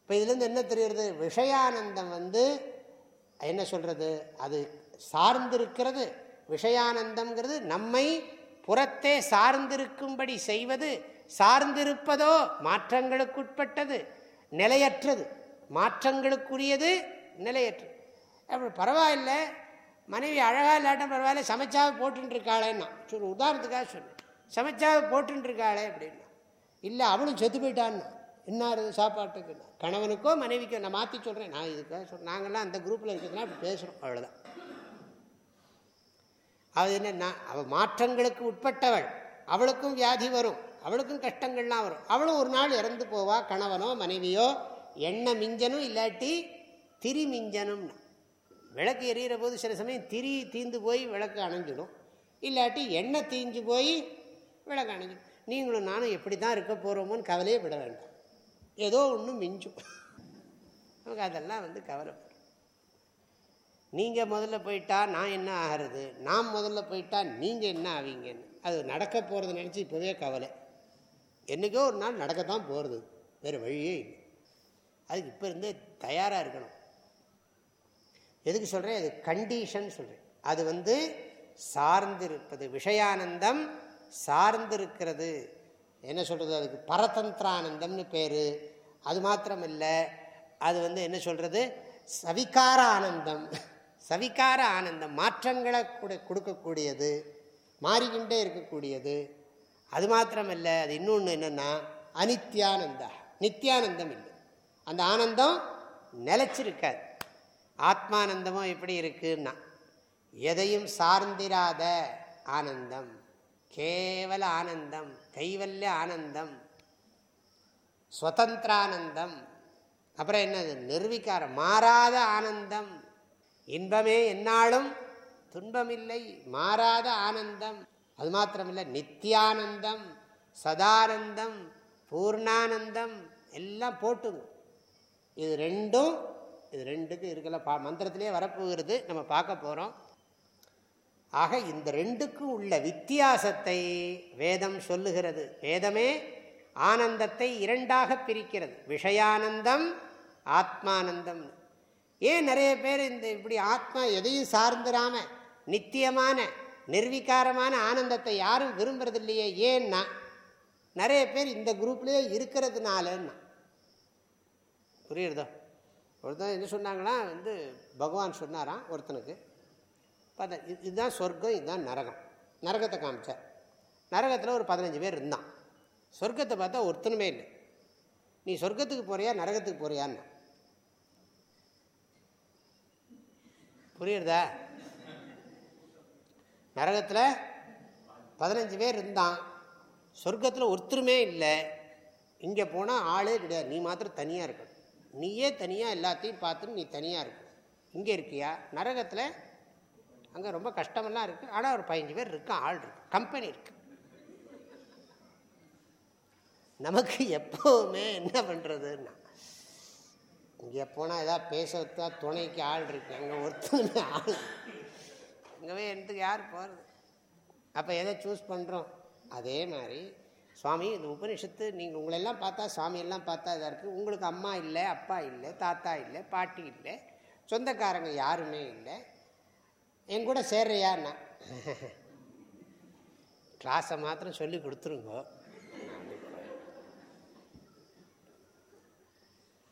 இப்போ இதுலேருந்து என்ன தெரிகிறது விஷயானந்தம் வந்து என்ன சொல்கிறது அது சார்ந்திருக்கிறது. விஷயானந்தம்ங்கிறது நம்மை புறத்தே சார்ந்திருக்கும்படி செய்வது சார்ந்திருப்பதோ மாற்றங்களுக்குட்பட்டது நிலையற்றது. மாற்றங்களுக்குரியது நிலையற்றது. அப்படி பரவாயில்ல. மனைவி அழகாக இல்லாட்டம் பரவாயில்ல சமைச்சாவை போட்டுருக்காளேன்னா சொல்லு உதாரணத்துக்காக சொல்லு சமைச்சாவை போட்டுருக்காளே அப்படின்னா. இல்லை அவளும் செத்து போயிட்டான்னு. என்ன சாப்பாட்டுக்கு கணவனுக்கோ மனைவிக்கோ நான் மாற்றி சொல்கிறேன் நான் இதுக்காக சொல் நாங்கள்லாம் அந்த குரூப்பில் இருக்கிறதுனா அப்படி பேசுகிறோம் அவ்வளோதான் அது என்னென்னா அவள் மாற்றங்களுக்கு உட்பட்டவள். அவளுக்கும் வியாதி வரும். அவளுக்கும் கஷ்டங்கள்லாம் வரும். அவளும் ஒரு நாள் இறந்து போவா கணவனோ மனைவியோ. எண்ணெய் மிஞ்சனும் இல்லாட்டி திரி மிஞ்சனும்னா. விளக்கு எரியிற போது சில சமயம் திரி தீந்து போய் விளக்கு அணைஞ்சிடும். இல்லாட்டி எண்ணெய் தீஞ்சு போய் விளக்கு அணைஞ்சிடும் நீங்களும் நானும் எப்படி தான் இருக்க போகிறோமோன்னு கவலையே விட வேண்டாம். ஏதோ ஒன்று மிஞ்சும். நமக்கு அதெல்லாம் வந்து கவலை. நீங்கள் முதல்ல போயிட்டா நான் என்ன ஆகிறது? நான் முதல்ல போயிட்டா நீங்கள் என்ன ஆவீங்கன்னு. அது நடக்க போகிறத நினச்சி இப்போவே கவலை. என்றைக்கோ ஒரு நாள் நடக்கத்தான் போகிறது வேறு வழியே இல்லை. அதுக்கு இப்போ இருந்தே தயாராக இருக்கணும். எதுக்கு சொல்கிறேன் அது கண்டிஷன் சொல்கிறேன் அது வந்து சார்ந்திருப்பது. விஷயானந்தம் சார்ந்திருக்கிறது. என்ன சொல்கிறது அதுக்கு பரதந்திரானந்தம்னு பேர். அது மாத்திரம் இல்லை அது வந்து என்ன சொல்கிறது சவிகார ஆனந்தம் சவிகார ஆனந்தம் மாற்றங்களை கூட கொடுக்கக்கூடியது மாறிக்கிண்டே இருக்கக்கூடியது. அது மாத்திரமல்ல அது இன்னொன்று என்னென்னா அனித்யானந்தா நித்யானந்தம் இல்லை. அந்த ஆனந்தம் நிலச்சிருக்காது. ஆத்மானந்தமும் எப்படி இருக்குன்னா எதையும் சார்ந்திராத ஆனந்தம் கேவல ஆனந்தம் கைவல்ய ஆனந்தம் ஸ்வதந்திரானந்தம் அப்புறம் என்னது? நிர்விகாரம் மாறாத ஆனந்தம். இன்பமே என்னாலும் துன்பமில்லை மாறாத ஆனந்தம். அது மாத்திரமில்லை நித்தியானந்தம் சதானந்தம் பூர்ணானந்தம் எல்லாம் போட்டுங்க இது ரெண்டும் இது ரெண்டுக்கு இருக்கல பா மந்திரத்திலே வரப்போகிறது. நம்ம பார்க்க போகிறோம் ஆக இந்த ரெண்டுக்கும் உள்ள வித்தியாசத்தை வேதம் சொல்லுகிறது. வேதமே ஆனந்தத்தை இரண்டாக பிரிக்கிறது. விஷயானந்தம் ஆத்மானந்தம் ஏன் நிறைய பேர் இந்த இப்படி ஆத்மா எதையும் சார்ந்துராம நித்தியமான நிர்வீகாரமான ஆனந்தத்தை யாரும் விரும்புறது இல்லையே ஏன்னா நிறைய பேர் இந்த குரூப்லேயே இருக்கிறதுனாலன்னா. புரியுறதோ? ஒருத்தன் என்ன சொன்னாங்கன்னா வந்து பகவான் சொன்னாராம் ஒருத்தனுக்கு. பார்த்தா இதுதான் சொர்க்கம் இதுதான் நரகம். நரகத்தை காமிச்சார். நரகத்தில் ஒரு பதினஞ்சு பேர் இருந்தான். சொர்க்கத்தை பார்த்தா ஒருத்தனுமே இல்லை. நீ சொர்க்கத்துக்கு போகிறியா நரகத்துக்கு போகிறியான்னு புரியுறதா? நரகத்தில் பதினஞ்சு பேர் இருந்தான். சொர்க்கத்தில் ஒருத்தருமே இல்லை. இங்கே போனால் ஆளே கிடையாது. நீ மாத்திரம் தனியாக இருக்கணும். நீயே தனியாக எல்லாத்தையும் பார்த்துன்னு நீ தனியாக இருக்கும் இங்கே இருக்கியா? நரகத்தில் அங்கே ரொம்ப கஷ்டமெல்லாம் இருக்குது ஆனால் ஒரு பதினஞ்சு பேர் இருக்கான் ஆள் இருக்கு. கம்பெனி இருக்கு. நமக்கு எப்போவுமே என்ன பண்ணுறதுன்னா இங்கே போனால் ஏதாவது பேசத்தா துணைக்கு ஆள் இருக்கு. அங்கே ஒருத்தருமே ஆள். அங்கேவே எனக்கு யார் போகிறது அப்போ எதை சூஸ் பண்ணுறோம் அதே மாதிரி சுவாமி இந்த உபனிஷத்து நீங்கள் உங்களெல்லாம் பார்த்தா சுவாமியெல்லாம் பார்த்தா இதாக இருக்குது உங்களுக்கு அம்மா இல்லை அப்பா இல்லை தாத்தா இல்லை பாட்டி இல்லை சொந்தக்காரங்க யாருமே இல்லை. என் கூட சேர்றியான்னா? கிளாஸை மாத்திரம் சொல்லி கொடுத்துருங்கோ.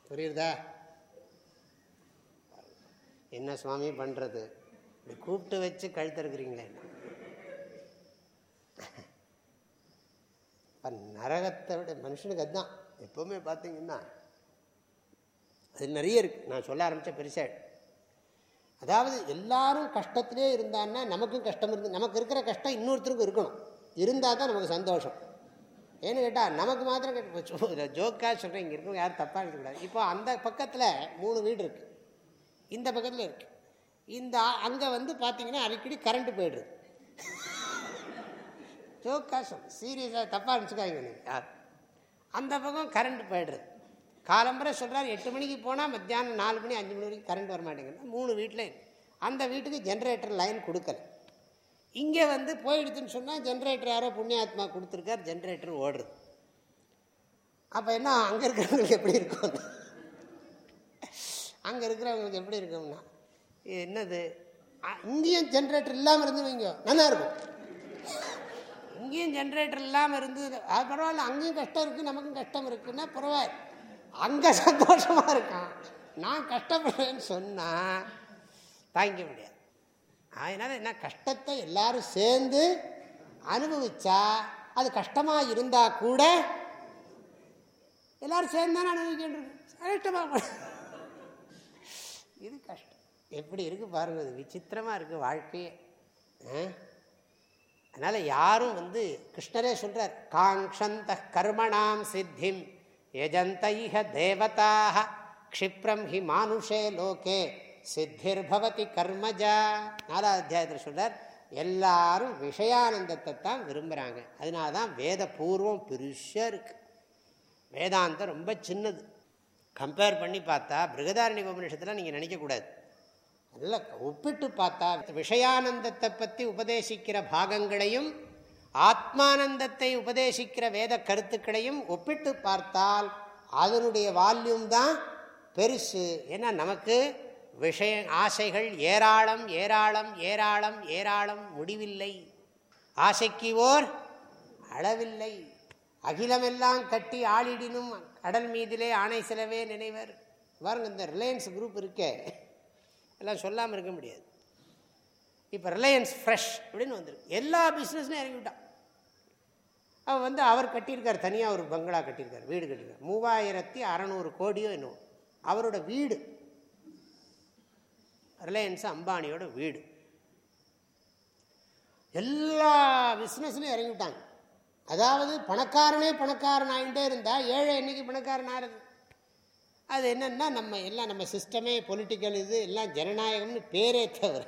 புரியுறதா என்ன சுவாமி பண்ணுறது கூப்பிட்டு வச்சு கழுத்திருக்கிறீங்களே நரகத்தை விட மனுஷனுக்கு அதுதான். எப்போவுமே பார்த்தீங்கன்னா அது நிறைய இருக்குது நான் சொல்ல ஆரம்பித்தேன் பெருசாக அதாவது எல்லாரும் கஷ்டத்திலே இருந்தான்னா நமக்கும் கஷ்டம் இருந்து நமக்கு இருக்கிற கஷ்டம் இன்னொருத்தருக்கும் இருக்கணும். இருந்தால் தான் நமக்கு சந்தோஷம். ஏன்னு கேட்டால் நமக்கு மாத்திரம் ஜோக்காக சொல்கிறேன் இங்கே இருக்கணும் யாரும் தப்பாக இருக்கக்கூடாது இப்போ அந்த பக்கத்தில் மூணு வீடு இருக்குது இந்த பக்கத்தில் இருக்குது இந்த அங்கே வந்து பார்த்தீங்கன்னா அடிக்கடி கரண்ட்டு போயிடுது. <laughs> ஜோக்காசம் சீரியஸாக தப்பாக நினச்சிக்காங்க நீங்கள் யார் அந்த பக்கம் கரண்ட் போயிடுறது காலம்பரை சொல்கிறார் எட்டு மணிக்கு போனால் மத்தியானம் நாலு மணி அஞ்சு மணி வரைக்கும் கரண்ட் வர மாட்டேங்குது. மூணு வீட்டில் அந்த வீட்டுக்கு ஜென்ரேட்டர் லைன் கொடுக்கல. இங்கே வந்து போயிடுதுன்னு சொன்னால் ஜென்ரேட்டர் யாரோ புண்ணியாத்மா கொடுத்துருக்கார் ஜென்ரேட்டர் ஓடுறது. அப்போ என்ன அங்கே இருக்கிறவங்களுக்கு எப்படி இருக்கும்? அங்கே இருக்கிறவங்களுக்கு எப்படி இருக்கும்னா என்னது? இங்கேயும் ஜென்ரேட்டர் இல்லாமல் இருந்து வைங்க நல்லா இருக்கும். இங்கேயும் ஜென்ரேட்டர் இல்லாமல் இருந்து அது பரவாயில்ல அங்கேயும் கஷ்டம் இருக்குது நமக்கும் கஷ்டம் இருக்குன்னா பரவாயில்ல. அங்கே சந்தோஷமாக இருக்கான். நான் கஷ்டப்படுறேன்னு சொன்னால் தாங்கிக்க முடியாது. அதனால் என்ன கஷ்டத்தை எல்லாரும் சேர்ந்து அனுபவிச்சா அது கஷ்டமாக இருந்தால் கூட எல்லாரும் சேர்ந்து தானே அனுபவிக்கின்றது இது கஷ்டம். எப்படி இருக்குது பாருங்க அது விசித்திரமாக இருக்குது வாழ்க்கையே. அதனால் யாரும் வந்து கிருஷ்ணரே சொல்கிறார் காங்ஷந்த கர்மணாம் சித்திம் யஜந்தைஹ தேவதாக க்ஷிப்ரம் ஹி மானுஷே லோகே சித்திர்பவதி கர்மஜா. நாலாவது அத்தியாயத்தில் சொல்கிறார் எல்லாரும் விஷயானந்தத்தை தான் விரும்புகிறாங்க அதனால தான் வேத பூர்வம் பெருசாக இருக்குது வேதாந்தம் ரொம்ப சின்னது. கம்பேர் பண்ணி பார்த்தா பிருகதாரணி உபநிஷத்தில் நீங்கள் நினைக்கக்கூடாது நல்லா ஒப்பிட்டு பார்த்தா விஷயானந்தத்தை பற்றி உபதேசிக்கிற பாகங்களையும் ஆத்மானந்தத்தை உபதேசிக்கிற வேத கருத்துக்களையும் ஒப்பிட்டு பார்த்தால் அதனுடைய வால்யூம் தான் பெருசு. ஏன்னா நமக்கு விஷய ஆசைகள் ஏராளம் ஏராளம் ஏராளம் ஏராளம் முடிவில்லை. ஆசைக்கு ஓர் அளவில்லை. அகிலமெல்லாம் கட்டி ஆளிடினும் கடல் மீதிலே ஆணை செலவே நினைவர். பாருங்க இந்த ரிலையன்ஸ் குரூப் இருக்கே. எல்லாம் சொல்லாமல் இருக்க முடியாது. இப்போ ரிலையன்ஸ் ஃப்ரெஷ் அப்படின்னு வந்துருக்கு. எல்லா பிஸ்னஸ்லையும் இறங்கிவிட்டான் அவன் வந்து அவர் கட்டியிருக்கார் தனியாக ஒரு பங்களா கட்டியிருக்கார் வீடு கட்டியிருக்கார். மூவாயிரத்தி அறநூறு கோடியோ இன்னும் அவரோட வீடு. ரிலையன்ஸ் அம்பானியோட வீடு. எல்லா பிஸ்னஸ்லையும் இறங்கிவிட்டாங்க அதாவது பணக்காரனே பணக்காரன் ஆகிட்டே இருந்தால் ஏழை என்றைக்கு பணக்காரன் ஆகிறது அது என்னென்னா நம்ம எல்லாம் நம்ம சிஸ்டமே பொலிட்டிக்கல் இது எல்லாம் ஜனநாயகம்னு பேரே தவிர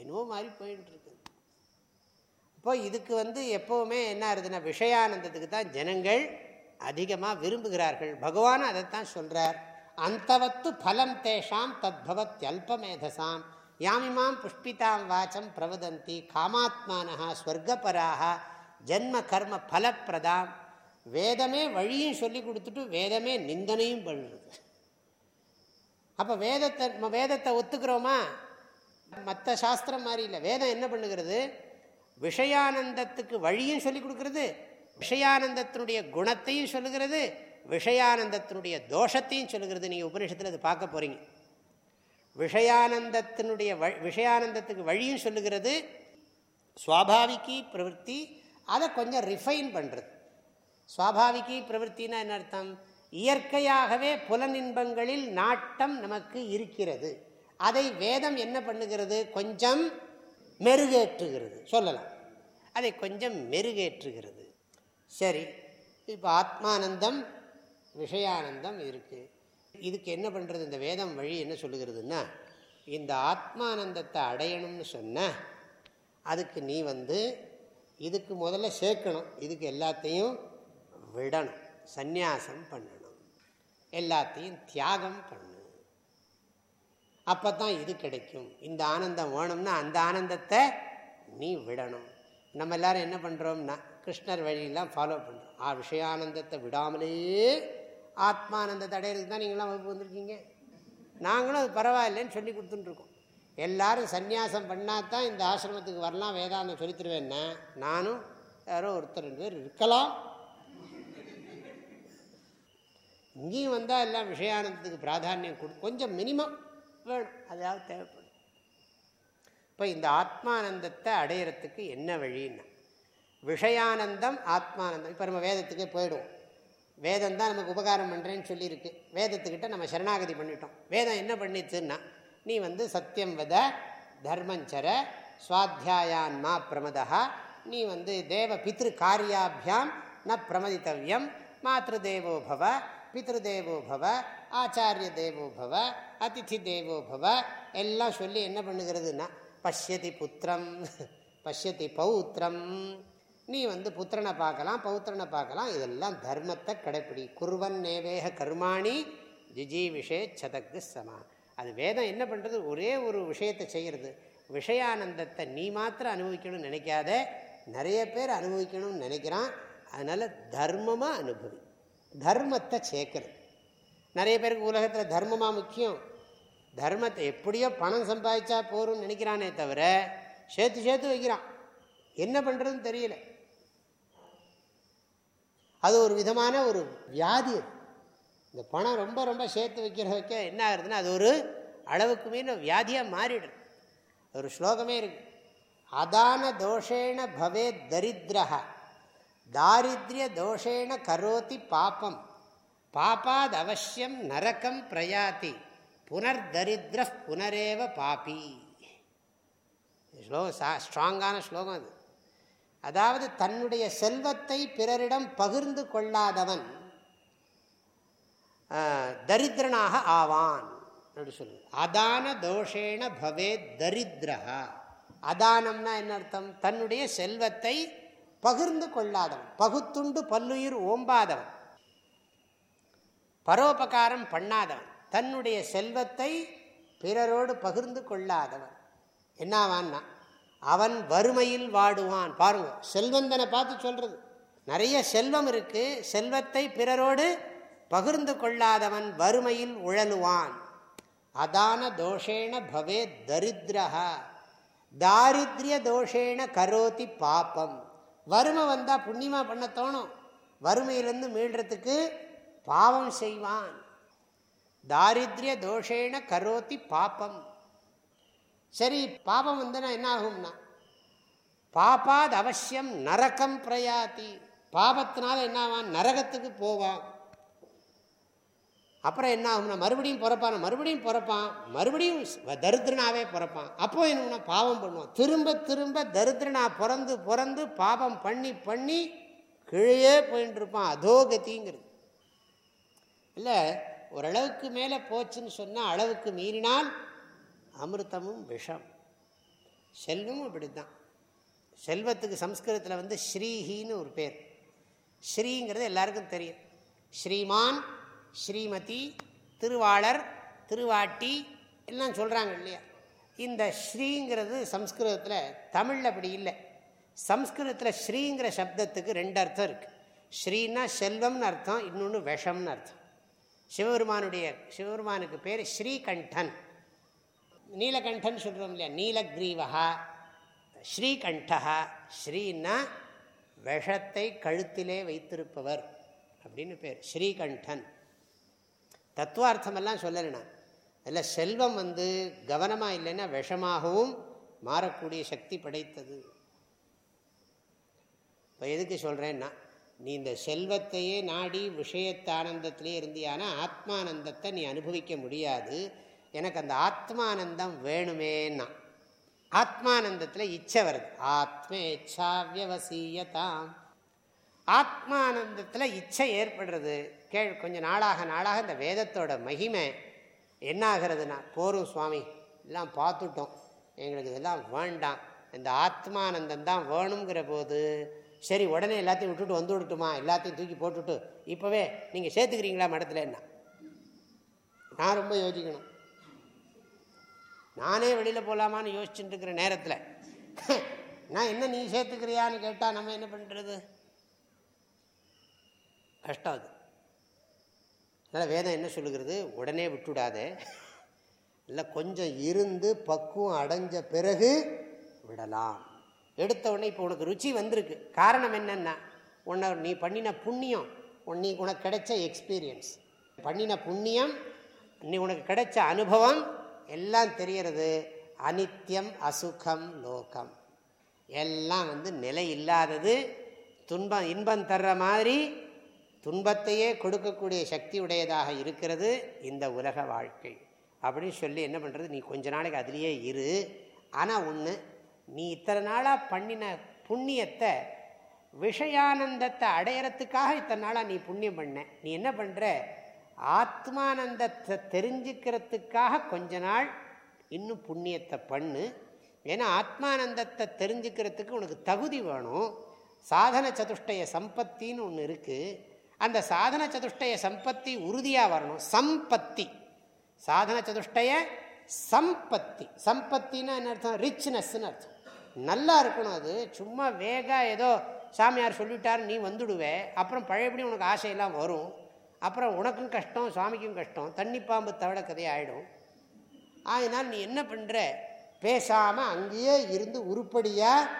என்னவோ மாதிரி போயிட்டு இருக்குது. இப்போ இதுக்கு வந்து எப்போவுமே என்ன ஆகுதுன்னா விஷயானந்தத்துக்கு தான் ஜனங்கள் அதிகமாக விரும்புகிறார்கள். பகவான் அதைத்தான் சொல்கிறார் அந்தவத்து பலம் தேஷாம் தத்பவத் அல்பமேதசாம் யாமிமாம் புஷ்பிதாம் வாச்சம் பிரவதந்தி. காமாத்மானஹா ஸ்வர்கபராக ஜென்ம கர்ம பலப்பிரதாம். வேதமே வழியும் சொல்லி கொடுத்துட்டு வேதமே நிந்தனையும் பண்ணுறது. அப்போ வேதத்தை வேதத்தை ஒத்துக்கிறோமா? மற்ற சாஸ்திரம் மாதிரி இல்லை. வேதம் என்ன பண்ணுகிறது? விஷயானந்தத்துக்கு வழியும் சொல்லி கொடுக்கறது விஷயானந்தத்தினுடைய குணத்தையும் சொல்லுகிறது விஷயானந்தத்தினுடைய தோஷத்தையும் சொல்லுகிறது. நீங்கள் உபநிஷத்தில் அது பார்க்க போகிறீங்க விஷயானந்தத்தினுடைய விஷயானந்தத்துக்கு வழியும் சொல்லுகிறது சுவாபாவிக்கி பிரவருத்தி அதை கொஞ்சம் ரிஃபைன் பண்ணுறது சுவாபாவிகி பிரவருத்தின்னா என்ன அர்த்தம்? இயற்கையாகவே புலனின்பங்களில் நாட்டம் நமக்கு இருக்கிறது. அதை வேதம் என்ன பண்ணுகிறது? கொஞ்சம் மெருகேற்றுகிறது. சொல்லலாம். அதை கொஞ்சம் மெருகேற்றுகிறது. சரி இப்போ ஆத்மானந்தம் விஷயானந்தம் இருக்குது இதுக்கு என்ன பண்ணுறது இந்த வேதம் வழி என்ன சொல்லுகிறதுன்னா இந்த ஆத்மானந்தத்தை அடையணும்னு சொன்ன அதுக்கு நீ வந்து இதுக்கு முதல்ல சேர்க்கணும். இதுக்கு எல்லாத்தையும் விடணும். சந்நியாசம் பண்ணணும். எல்லாத்தையும் தியாகம் பண்ணு. அப்போ தான் இது கிடைக்கும். இந்த ஆனந்தம் வேணும்னா அந்த ஆனந்தத்தை நீ விடணும். நம்ம எல்லாரும் என்ன பண்ணுறோம்னா கிருஷ்ணர் வழியெல்லாம் ஃபாலோ பண்ணுறோம் ஆ விஷயானந்தத்தை விடாமலே ஆத்மானந்தத்தை அடையிறதுக்கு தான் நீங்களாம் வகுப்பு வந்திருக்கீங்க. நாங்களும் அது பரவாயில்லைன்னு சொல்லி கொடுத்துட்டுருக்கோம். எல்லாரும் சந்நியாசம் பண்ணால் தான் இந்த ஆசிரமத்துக்கு வரலாம். வேதாந்தம் சொல்லித்தருவேன்னா நானும் யாரோ ஒருத்தர் ரெண்டு பேர் இருக்கலாம். இங்கேயும் வந்தால் எல்லாம் விஷயானந்தத்துக்கு பிராதானியம் கொடு கொஞ்சம் மினிமம் வேணும். அதாவது தேவைப்படும். இப்போ இந்த ஆத்மானந்தத்தை அடையிறதுக்கு என்ன வழின்னா விஷயானந்தம் ஆத்மானந்தம். இப்போ நம்ம வேதத்துக்கே போயிடுவோம். வேதம் தான் நமக்கு உபகாரம் பண்ணுறேன்னு சொல்லியிருக்கு. வேதத்துக்கிட்ட நம்ம சரணாகதி பண்ணிட்டோம். வேதம் என்ன பண்ணிச்சுன்னா நீ வந்து சத்தியம் வத தர்மஞ்சர சுவாத்தியாயான் மா பிரமதா நீ வந்து தேவ பித்ரு காரியாபியாம் ந பிரமதித்தவியம் மாத்ருதேவோ பவ பித்ருதேவோ பவ ஆச்சாரிய தேவோ பவ அதிதி தேவோ பவ எல்லாம் சொல்லி என்ன பண்ணுகிறதுனா பஷ்யதி புத்திரம் பஷ்யதி பௌத்திரம். நீ வந்து புத்திரனை பார்க்கலாம் பௌத்திரனை பார்க்கலாம் இதெல்லாம் தர்மத்தை கடைப்பிடி. குருவன் நேவேக கர்மாணி ஜிஜி விஷே சதக்கு சமான் அது வேதம் என்ன பண்ணுறது ஒரே ஒரு விஷயத்தை செய்கிறது விஷயானந்தத்தை நீ மாத்திரம் அனுபவிக்கணும்னு நினைக்காத. நிறைய பேர் அனுபவிக்கணும்னு நினைக்கிறான். அதனால் தர்மமாக அனுபவி. தர்மத்தை சேர்க்கறது. நிறைய பேருக்கு உலகத்தில் தர்மமாக முக்கியம். தர்மத்தை எப்படியோ பணம் சம்பாதிச்சா போகிறோம்னு நினைக்கிறானே தவிர சேர்த்து சேர்த்து வைக்கிறான். என்ன பண்ணுறதுன்னு தெரியல. அது ஒரு விதமான ஒரு வியாதி அது. இந்த பணம் ரொம்ப ரொம்ப சேர்த்து வைக்கிற வைக்க என்ன ஆகுதுன்னா அது ஒரு அளவுக்கு மீன் வியாதியாக மாறிடுது ஒரு ஸ்லோகமே இருக்கு. அதான தோஷேண பவே தரித்திரா தாரித்ய தோஷேன கரோதி பாப்பம். பாப்பாத் அவசியம் நரக்கம் பிரயாத்தி புனர்தரித்ர புனரேவ பாபி. ஸ்லோகம் ஸ்ட்ராங்கான ஸ்லோகம் அது. அதாவது தன்னுடைய செல்வத்தை பிறரிடம் பகிர்ந்து கொள்ளாதவன் தரித்திரனாக ஆவான் அப்படி சொல்லு. அதான தோஷேன பவே தரித்திரா அதானம்னா என்ன அர்த்தம்? தன்னுடைய செல்வத்தை பகிர்ந்து கொள்ளாதவன் பகுத்துண்டு பல்லுயிர் ஓம்பாதவன் பரோபகாரம் பண்ணாதவன் தன்னுடைய செல்வத்தை பிறரோடு பகிர்ந்து கொள்ளாதவன். என்னவான்னா அவன் வறுமையில் வாடுவான். பாருங்க செல்வந்தனை பார்த்து சொல்றது. நிறைய செல்வம் இருக்கு செல்வத்தை பிறரோடு பகிர்ந்து கொள்ளாதவன் வறுமையில் உழலுவான். அதான தோஷேன பவே தரித்திரா தாரித்ய தோஷேன கரோதி பாப்பம் வறுமை வந்தால் புண்ணியமாக பண்ண தோணும். வறுமையிலிருந்து மீள்றதுக்கு பாவம் செய்வான். தாரித்ய தோஷேன கரோதி பாப்பம் சரி பாபம் வந்தனா என்ன ஆகும்னா பாப்பாத் அவசியம் நரக்கம் பிரயாத்தி பாபத்தினால என்னவான்? நரகத்துக்கு போவான். அப்புறம் என்ன ஆகும்னா மறுபடியும் பிறப்பான் மறுபடியும் பிறப்பான் மறுபடியும் தரித்திரனாவே பிறப்பான். அப்போ என்ன பாவம் பண்ணுவான். திரும்ப திரும்ப தரித்திரனா பிறந்து பிறந்து பாவம் பண்ணி பண்ணி கீழே போயின்னு இருப்பான் அதோகத்திங்கிறது இல்லை ஓரளவுக்கு மேலே போச்சுன்னு சொன்னால் அளவுக்கு மீறினால் அமிர்தமும் விஷம். செல்வமும் இப்படித்தான் செல்வத்துக்கு சம்ஸ்கிருதத்தில் வந்து ஸ்ரீஹின்னு ஒரு பேர். ஸ்ரீங்கிறது எல்லாருக்கும் தெரியும். ஸ்ரீமான் ஸ்ரீமதி திருவாளர் திருவாட்டி எல்லாம் சொல்கிறாங்க இல்லையா? இந்த ஸ்ரீங்கிறது சம்ஸ்கிருதத்தில் தமிழில் அப்படி இல்லை. சம்ஸ்கிருதத்தில் ஸ்ரீங்கிற சப்தத்துக்கு ரெண்டு அர்த்தம் இருக்குது ஸ்ரீனா செல்வம்னு அர்த்தம் இன்னொன்று விஷம்னு அர்த்தம். சிவபெருமானுடைய சிவபெருமானுக்கு பேர் ஸ்ரீகண்டன். நீலகண்டன் சொல்கிறோம் இல்லையா? நீலக்ரீவகா. ஸ்ரீகண்டகா ஸ்ரீன்னா விஷத்தை கழுத்திலே வைத்திருப்பவர் அப்படின்னு பேர். ஸ்ரீகண்டன். தத்துவார்த்தமெல்லாம் சொல்லலைண்ணா. அதில் செல்வம் வந்து கவனமாக இல்லைன்னா விஷமாகவும் மாறக்கூடிய சக்தி படைத்தது. இப்போ எதுக்கு சொல்கிறேன்னா நீ இந்த செல்வத்தையே நாடி விஷயத்தானந்தத்திலே இருந்தியானா ஆத்மானந்தத்தை நீ அனுபவிக்க முடியாது. எனக்கு அந்த ஆத்மானந்தம் வேணுமேன்னா. ஆத்மானந்தத்தில் இச்சை வருது. ஆத்மேச்சாவியவசீயதாம் ஆத்மானந்தத்தில் இச்சை ஏற்படுறது. கேள் கொஞ்சம் நாளாக நாளாக இந்த வேதத்தோட மகிமை என்ன ஆகிறதுனா போரும் சுவாமி எல்லாம் பார்த்துட்டோம். எங்களுக்கு இதெல்லாம் வேண்டாம். இந்த ஆத்மானந்தம் தான் வேணுங்கிற போது சரி உடனே எல்லாத்தையும் விட்டுட்டு வந்து விட்டுட்டுமா எல்லாத்தையும் தூக்கி போட்டுட்டு இப்போவே நீங்கள் சேர்த்துக்கிறீங்களா மடத்தில் என்ன? நான் ரொம்ப யோசிக்கணும். நானே வெளியில் போகலாமான்னு யோசிச்சுட்டு இருக்கிற நேரத்தில் நான் என்ன நீ சேர்த்துக்கிறியான்னு கேட்டால் நம்ம என்ன பண்ணுறது கஷ்டம் அது. அதனால் வேதம் என்ன சொல்லுகிறது? உடனே விட்டுவிடாதே. இல்லை கொஞ்சம் இருந்து பக்குவம் அடைஞ்ச பிறகு விடலாம். எடுத்த உடனே இப்போ உனக்கு ருச்சி வந்திருக்கு. காரணம் என்னென்னா உன்னை நீ பண்ணின புண்ணியம் நீ உனக்கு கிடைச்ச எக்ஸ்பீரியன்ஸ் பண்ணின புண்ணியம் நீ உனக்கு கிடைச்ச அனுபவம் எல்லாம் தெரியறது அனித்யம் அசுகம் லோகம். எல்லாம் வந்து நிலை இல்லாதது துன்பம் இன்பம் தர்ற மாதிரி துன்பத்தையே கொடுக்கக்கூடிய சக்தி உடையதாக இருக்கிறது இந்த உலக வாழ்க்கை. அப்படின்னு சொல்லி என்ன பண்ணுறது நீ கொஞ்ச நாளைக்கு அதுலேயே இரு. ஆனால் ஒன்று நீ இத்தனை நாளாக பண்ணின புண்ணியத்தை விஷயானந்தத்தை அடையிறதுக்காக இத்தனை நாளாக நீ புண்ணியம் பண்ண. நீ என்ன பண்ணுற ஆத்மானந்தத்தை தெரிஞ்சுக்கிறதுக்காக கொஞ்ச நாள் இன்னும் புண்ணியத்தை பண்ணு. ஏன்னா ஆத்மானந்தத்தை தெரிஞ்சுக்கிறதுக்கு உனக்கு தகுதி வேணும். சாதன சதுஷ்டய சம்பத்தின்னு ஒன்று இருக்குது அந்த சாதன சதுஷ்டய சம்பத்தி உறுதியாக வரணும். சம்பத்தி. சாதன சதுஷ்டய சம்பத்தி. சம்பத்தின்னா என்ன அர்த்தம்? ரிச்னஸ்ன்னு அர்த்தம். நல்லா இருக்கணும் அது. சும்மா வேக ஏதோ சாமியார் சொல்லிவிட்டார் நீ வந்துடுவே. அப்புறம் பழையபடி உனக்கு ஆசையெல்லாம் வரும். அப்புறம் உனக்கும் கஷ்டம் சுவாமிக்கும் கஷ்டம். தண்ணி பாம்பு தவிட கதையாயிடும் அதனால் நீ என்ன பண்ணுற பேசாமல் அங்கேயே இருந்து உருப்படியாக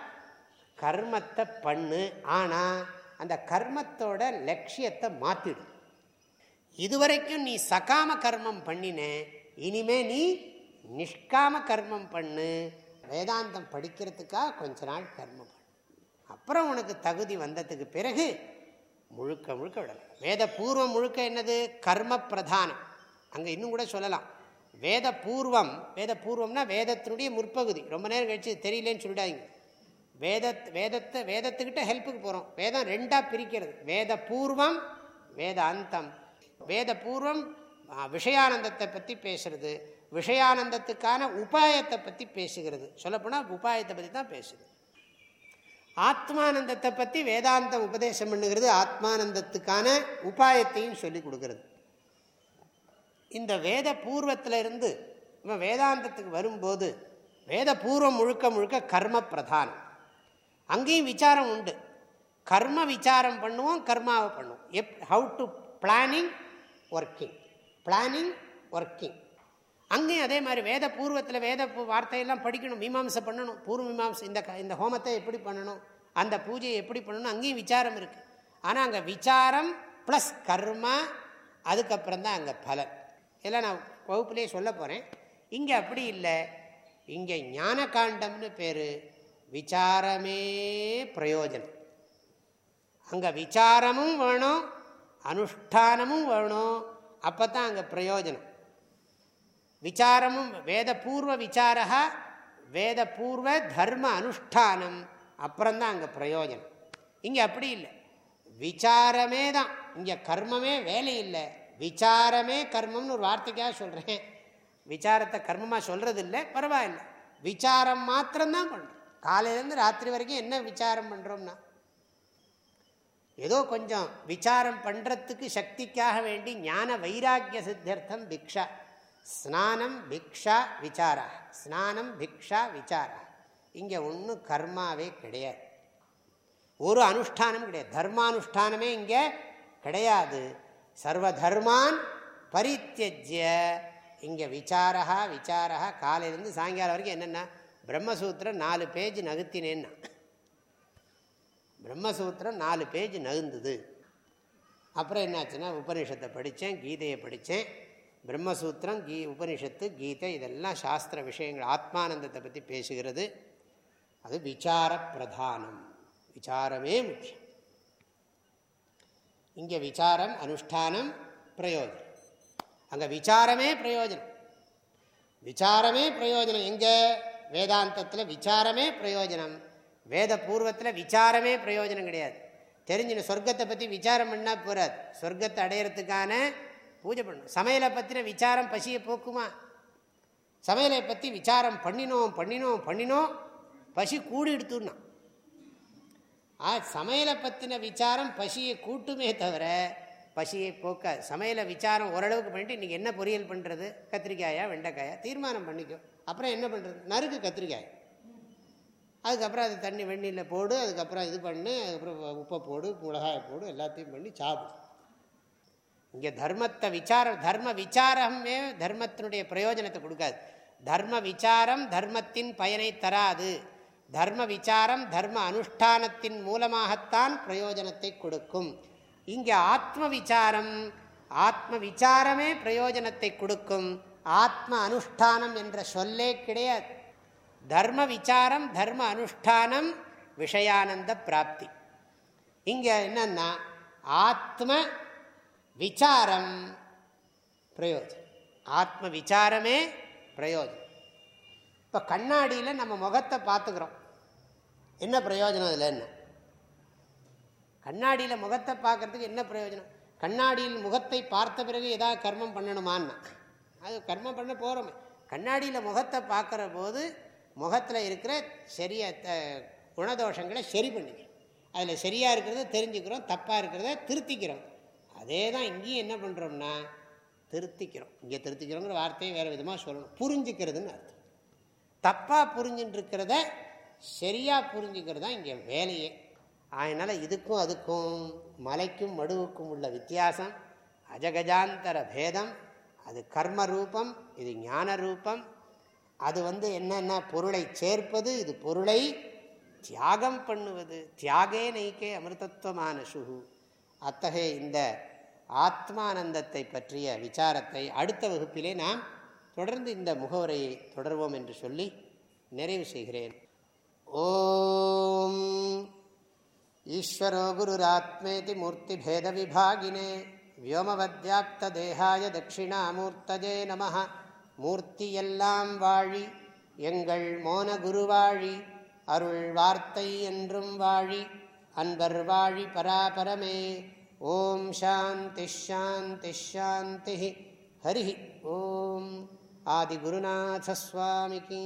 கர்மத்தை பண்ணு. ஆனால் அந்த கர்மத்தோட லட்சியத்தை மாற்றிடும் இதுவரைக்கும் நீ சகாம கர்மம் பண்ணின இனிமே நீ நிஷ்காம கர்மம் பண்ணு. வேதாந்தம் படிக்கிறதுக்காக கொஞ்ச நாள் கர்மம் பண்ணு. அப்புறம் உனக்கு தகுதி வந்ததுக்கு பிறகு முழுக்க முழுக்க விடலாம் வேத பூர்வம் முழுக்க என்னது? கர்ம பிரதானம் அங்கே இன்னும் கூட சொல்லலாம். வேத பூர்வம் வேத பூர்வம்னா வேதத்தினுடைய முற்பகுதி. ரொம்ப நேரம் கழிச்சு தெரியலேன்னு சொல்லிடாதீங்க. வேதத் வேதத்தை வேதத்துக்கிட்ட ஹெல்ப்புக்கு போகிறோம் வேதம் ரெண்டாக பிரிக்கிறது. வேத பூர்வம் வேத அந்தம் வேத பூர்வம் விஷயானந்தத்தை பற்றி பேசுகிறது விஷயானந்தத்துக்கான உபாயத்தை பற்றி பேசுகிறது. சொல்லப்போனால் உபாயத்தை பற்றி தான் பேசுது. ஆத்மானந்தத்தை பற்றி வேதாந்தம் உபதேசம் பண்ணுகிறது. ஆத்மானந்தத்துக்கான உபாயத்தையும் சொல்லி கொடுக்கறது. இந்த வேத பூர்வத்தில் இருந்து இவன் வேதாந்தத்துக்கு வரும்போது வேத பூர்வம் முழுக்க முழுக்க கர்ம பிரதானம். அங்கேயும் விசாரம் உண்டு. கர்ம விசாரம் பண்ணுவோம் கர்மாவை பண்ணுவோம். If how to planning working planning working அங்கேயும் அதே மாதிரி வேத பூர்வத்தில் வேத வார்த்தையெல்லாம் படிக்கணும் மீமாம்சை பண்ணணும். பூர்வ மீமாம்சை இந்த இந்த ஹோமத்தை எப்படி பண்ணணும் அந்த பூஜையை எப்படி பண்ணணும் அங்கேயும் விசாரம் இருக்குது ஆனால் அங்கே விசாரம் ப்ளஸ் கர்மா அதுக்கப்புறம் தான் அங்கே பலன். இதெல்லாம் நான் வகுப்புலேயே சொல்ல போகிறேன் இங்கே அப்படி இல்லை. இங்கே ஞான காண்டம்னு பேர். விசாரமே பிரயோஜனம். அங்கே விசாரமும் வேணும் அனுஷ்டானமும் வேணும். அப்போ தான் அங்கே பிரயோஜனம். விசாரமும் வேத பூர்வ விசாரா வேத பூர்வ தர்ம அனுஷ்டானம். அப்புறம்தான் அங்கே பிரயோஜனம். இங்கே அப்படி இல்லை. விசாரமே தான். இங்கே கர்மமே வேலை இல்லை. விசாரமே கர்மம்னு ஒரு வார்த்தைக்காக சொல்கிறேன் விசாரத்தை கர்மமாக சொல்கிறது இல்லை பரவாயில்ல. விசாரம் மாத்திரம்தான் பண்ணுறேன் காலையிலேருந்து ராத்திரி வரைக்கும் என்ன விசாரம் பண்ணுறோம்னா ஏதோ கொஞ்சம் விசாரம் பண்ணுறதுக்கு சக்திக்காக வேண்டி ஞான வைராக்கிய சித்தர்த்தம் பிக்ஷா. ஸ்நானம் பிக்ஷா விசாரா. ஸ்நானம் பிக்ஷா விசாரா. இங்கே ஒன்றும் கர்மாவே கிடையாது. ஒரு அனுஷ்டானம் கிடையாது. தர்மானுஷ்டானமே இங்கே கிடையாது. சர்வ தர்மான் பரித்தியஜ்ய. இங்கே விசாரா விசாரா காலையிலேருந்து சாயங்காலம் வரைக்கும் என்னென்ன? பிரம்மசூத்திரம் நாலு பேஜ் நகர்த்தினேன்னா பிரம்மசூத்திரம் நாலு பேஜ் நகுந்தது. அப்புறம் என்னாச்சுன்னா உபனிஷத்தை படித்தேன் கீதையை படித்தேன். பிரம்மசூத்திரம் கீ உபனிஷத்து கீதை இதெல்லாம் சாஸ்திர விஷயங்கள். ஆத்மானந்தத்தை பற்றி பேசுகிறது. அது விசார பிரதானம் விசாரமே முக்கியம். இங்கே விசாரம் அனுஷ்டானம் பிரயோஜனம். அங்கே விசாரமே பிரயோஜனம். விசாரமே பிரயோஜனம். எங்கே? வேதாந்தத்தில் விசாரமே பிரயோஜனம். வேத பூர்வத்தில் விசாரமே பிரயோஜனம் கிடையாது. தெரிஞ்சுன்னு சொர்க்கத்தை பற்றி விசாரம் பண்ணால் போகாது சொர்க்கத்தை அடையிறதுக்கான பூஜை பண்ணணும். சமையலை பற்றின விசாரம் பசியை போக்குமா? சமையலை பற்றி விசாரம் பண்ணினோம் பண்ணினோம் பண்ணினோம். பசி கூடி எடுத்துன்னா ஆ சமையலை பற்றின விசாரம் பசியை கூட்டுமே தவிர பசியை போக்காது. சமையலை விசாரம் ஓரளவுக்கு பண்ணிட்டு இன்றைக்கி என்ன பொரியல் பண்ணுறது கத்திரிக்காயா வெண்டைக்காயா? தீர்மானம் பண்ணிக்கோ. அப்புறம் என்ன பண்ணுறது நறுக்கு கத்திரிக்காய். அதுக்கப்புறம் அது தண்ணி வெந்நீரில் போடு அதுக்கப்புறம் இது பண்ணு அதுக்கப்புறம் உப்பை போடு மிளகாயை போடு எல்லாத்தையும் பண்ணி சாப்பிடு. இங்கே தர்மத்தை விசாரம் தர்ம விசாரமே தர்மத்தினுடைய பிரயோஜனத்தை கொடுக்காது. தர்ம விசாரம் தர்மத்தின் பயனை தராது. தர்ம விசாரம் தர்ம அனுஷ்டானத்தின் மூலமாகத்தான் பிரயோஜனத்தை கொடுக்கும். இங்கே ஆத்ம விசாரம் ஆத்ம விசாரமே பிரயோஜனத்தை கொடுக்கும். ஆத்ம அனுஷ்டானம் என்ற சொல்லே கிடையாது. தர்ம விசாரம் தர்ம அனுஷ்டானம் விஷயானந்த பிராப்தி. இங்கே என்னன்னா ஆத்ம விசாரம் பிரயோஜனம். ஆத்ம விசாரமே பிரயோஜனம். இப்போ கண்ணாடியில் நம்ம முகத்தை பார்த்துக்கிறோம். என்ன பிரயோஜனம் அதில் என்ன? கண்ணாடியில் முகத்தை பார்க்கறதுக்கு என்ன பிரயோஜனம்? கண்ணாடியில் முகத்தை பார்த்த பிறகு ஏதாவது கர்மம் பண்ணணுமான்னா அது கர்மம் பண்ண போகிறோமே கண்ணாடியில் முகத்தை பார்க்குற போது முகத்தில் இருக்கிற சரிய குணதோஷங்களை சரி பண்ணிக்கிறோம். அதில் சரியாக இருக்கிறத தெரிஞ்சுக்கிறோம் தப்பாக இருக்கிறத திருத்திக்கிறோம். அதே தான் இங்கேயும் என்ன பண்ணுறோம்னா திருத்திக்கிறோம். இங்கே திருத்திக்கிறோங்கிற வார்த்தையை வேறு விதமாக சொல்லணும். புரிஞ்சுக்கிறதுன்னு அர்த்தம். தப்பாக புரிஞ்சுட்டுருக்கிறத சரியாக புரிஞ்சுக்கிறது தான் இங்கே வேலையே. அதனால் இதுக்கும் அதுக்கும் மலைக்கும் மடுவுக்கும் உள்ள வித்தியாசம் அஜகஜாந்தர பேதம் அது கர்ம ரூபம் இது ஞான ரூபம் அது வந்து என்னென்ன பொருளை சேர்ப்பது இது பொருளை தியாகம் பண்ணுவது. தியாகே நைக்கே அமிர்தத்துவமான சுகு அத்தகைய இந்த ஆத்மானந்தத்தை பற்றிய விசாரத்தை அடுத்த வகுப்பிலே நாம் தொடர்ந்து இந்த முகவுரையை தொடர்வோம் என்று சொல்லி நிறைவு செய்கிறேன். ஓம். ஈஸ்வரோ குருராத்மேதி மூர்த்தி பேத விபாகினே. வியோமவத்யாப்தேகாய தட்சிணாமூர்த்தஜே நம மூர்த்தியெல்லாம் வாழி எங்கள் மோன குருவாழி அருள் வார்த்தை என்றும் வாழி அன்பர் வாழி பராபரமே ஓம் சாந்தி ஷாந்தி ஷாந்தி ஹரி ஓம் ஆதிகுருநாசஸ்வாமிக்கு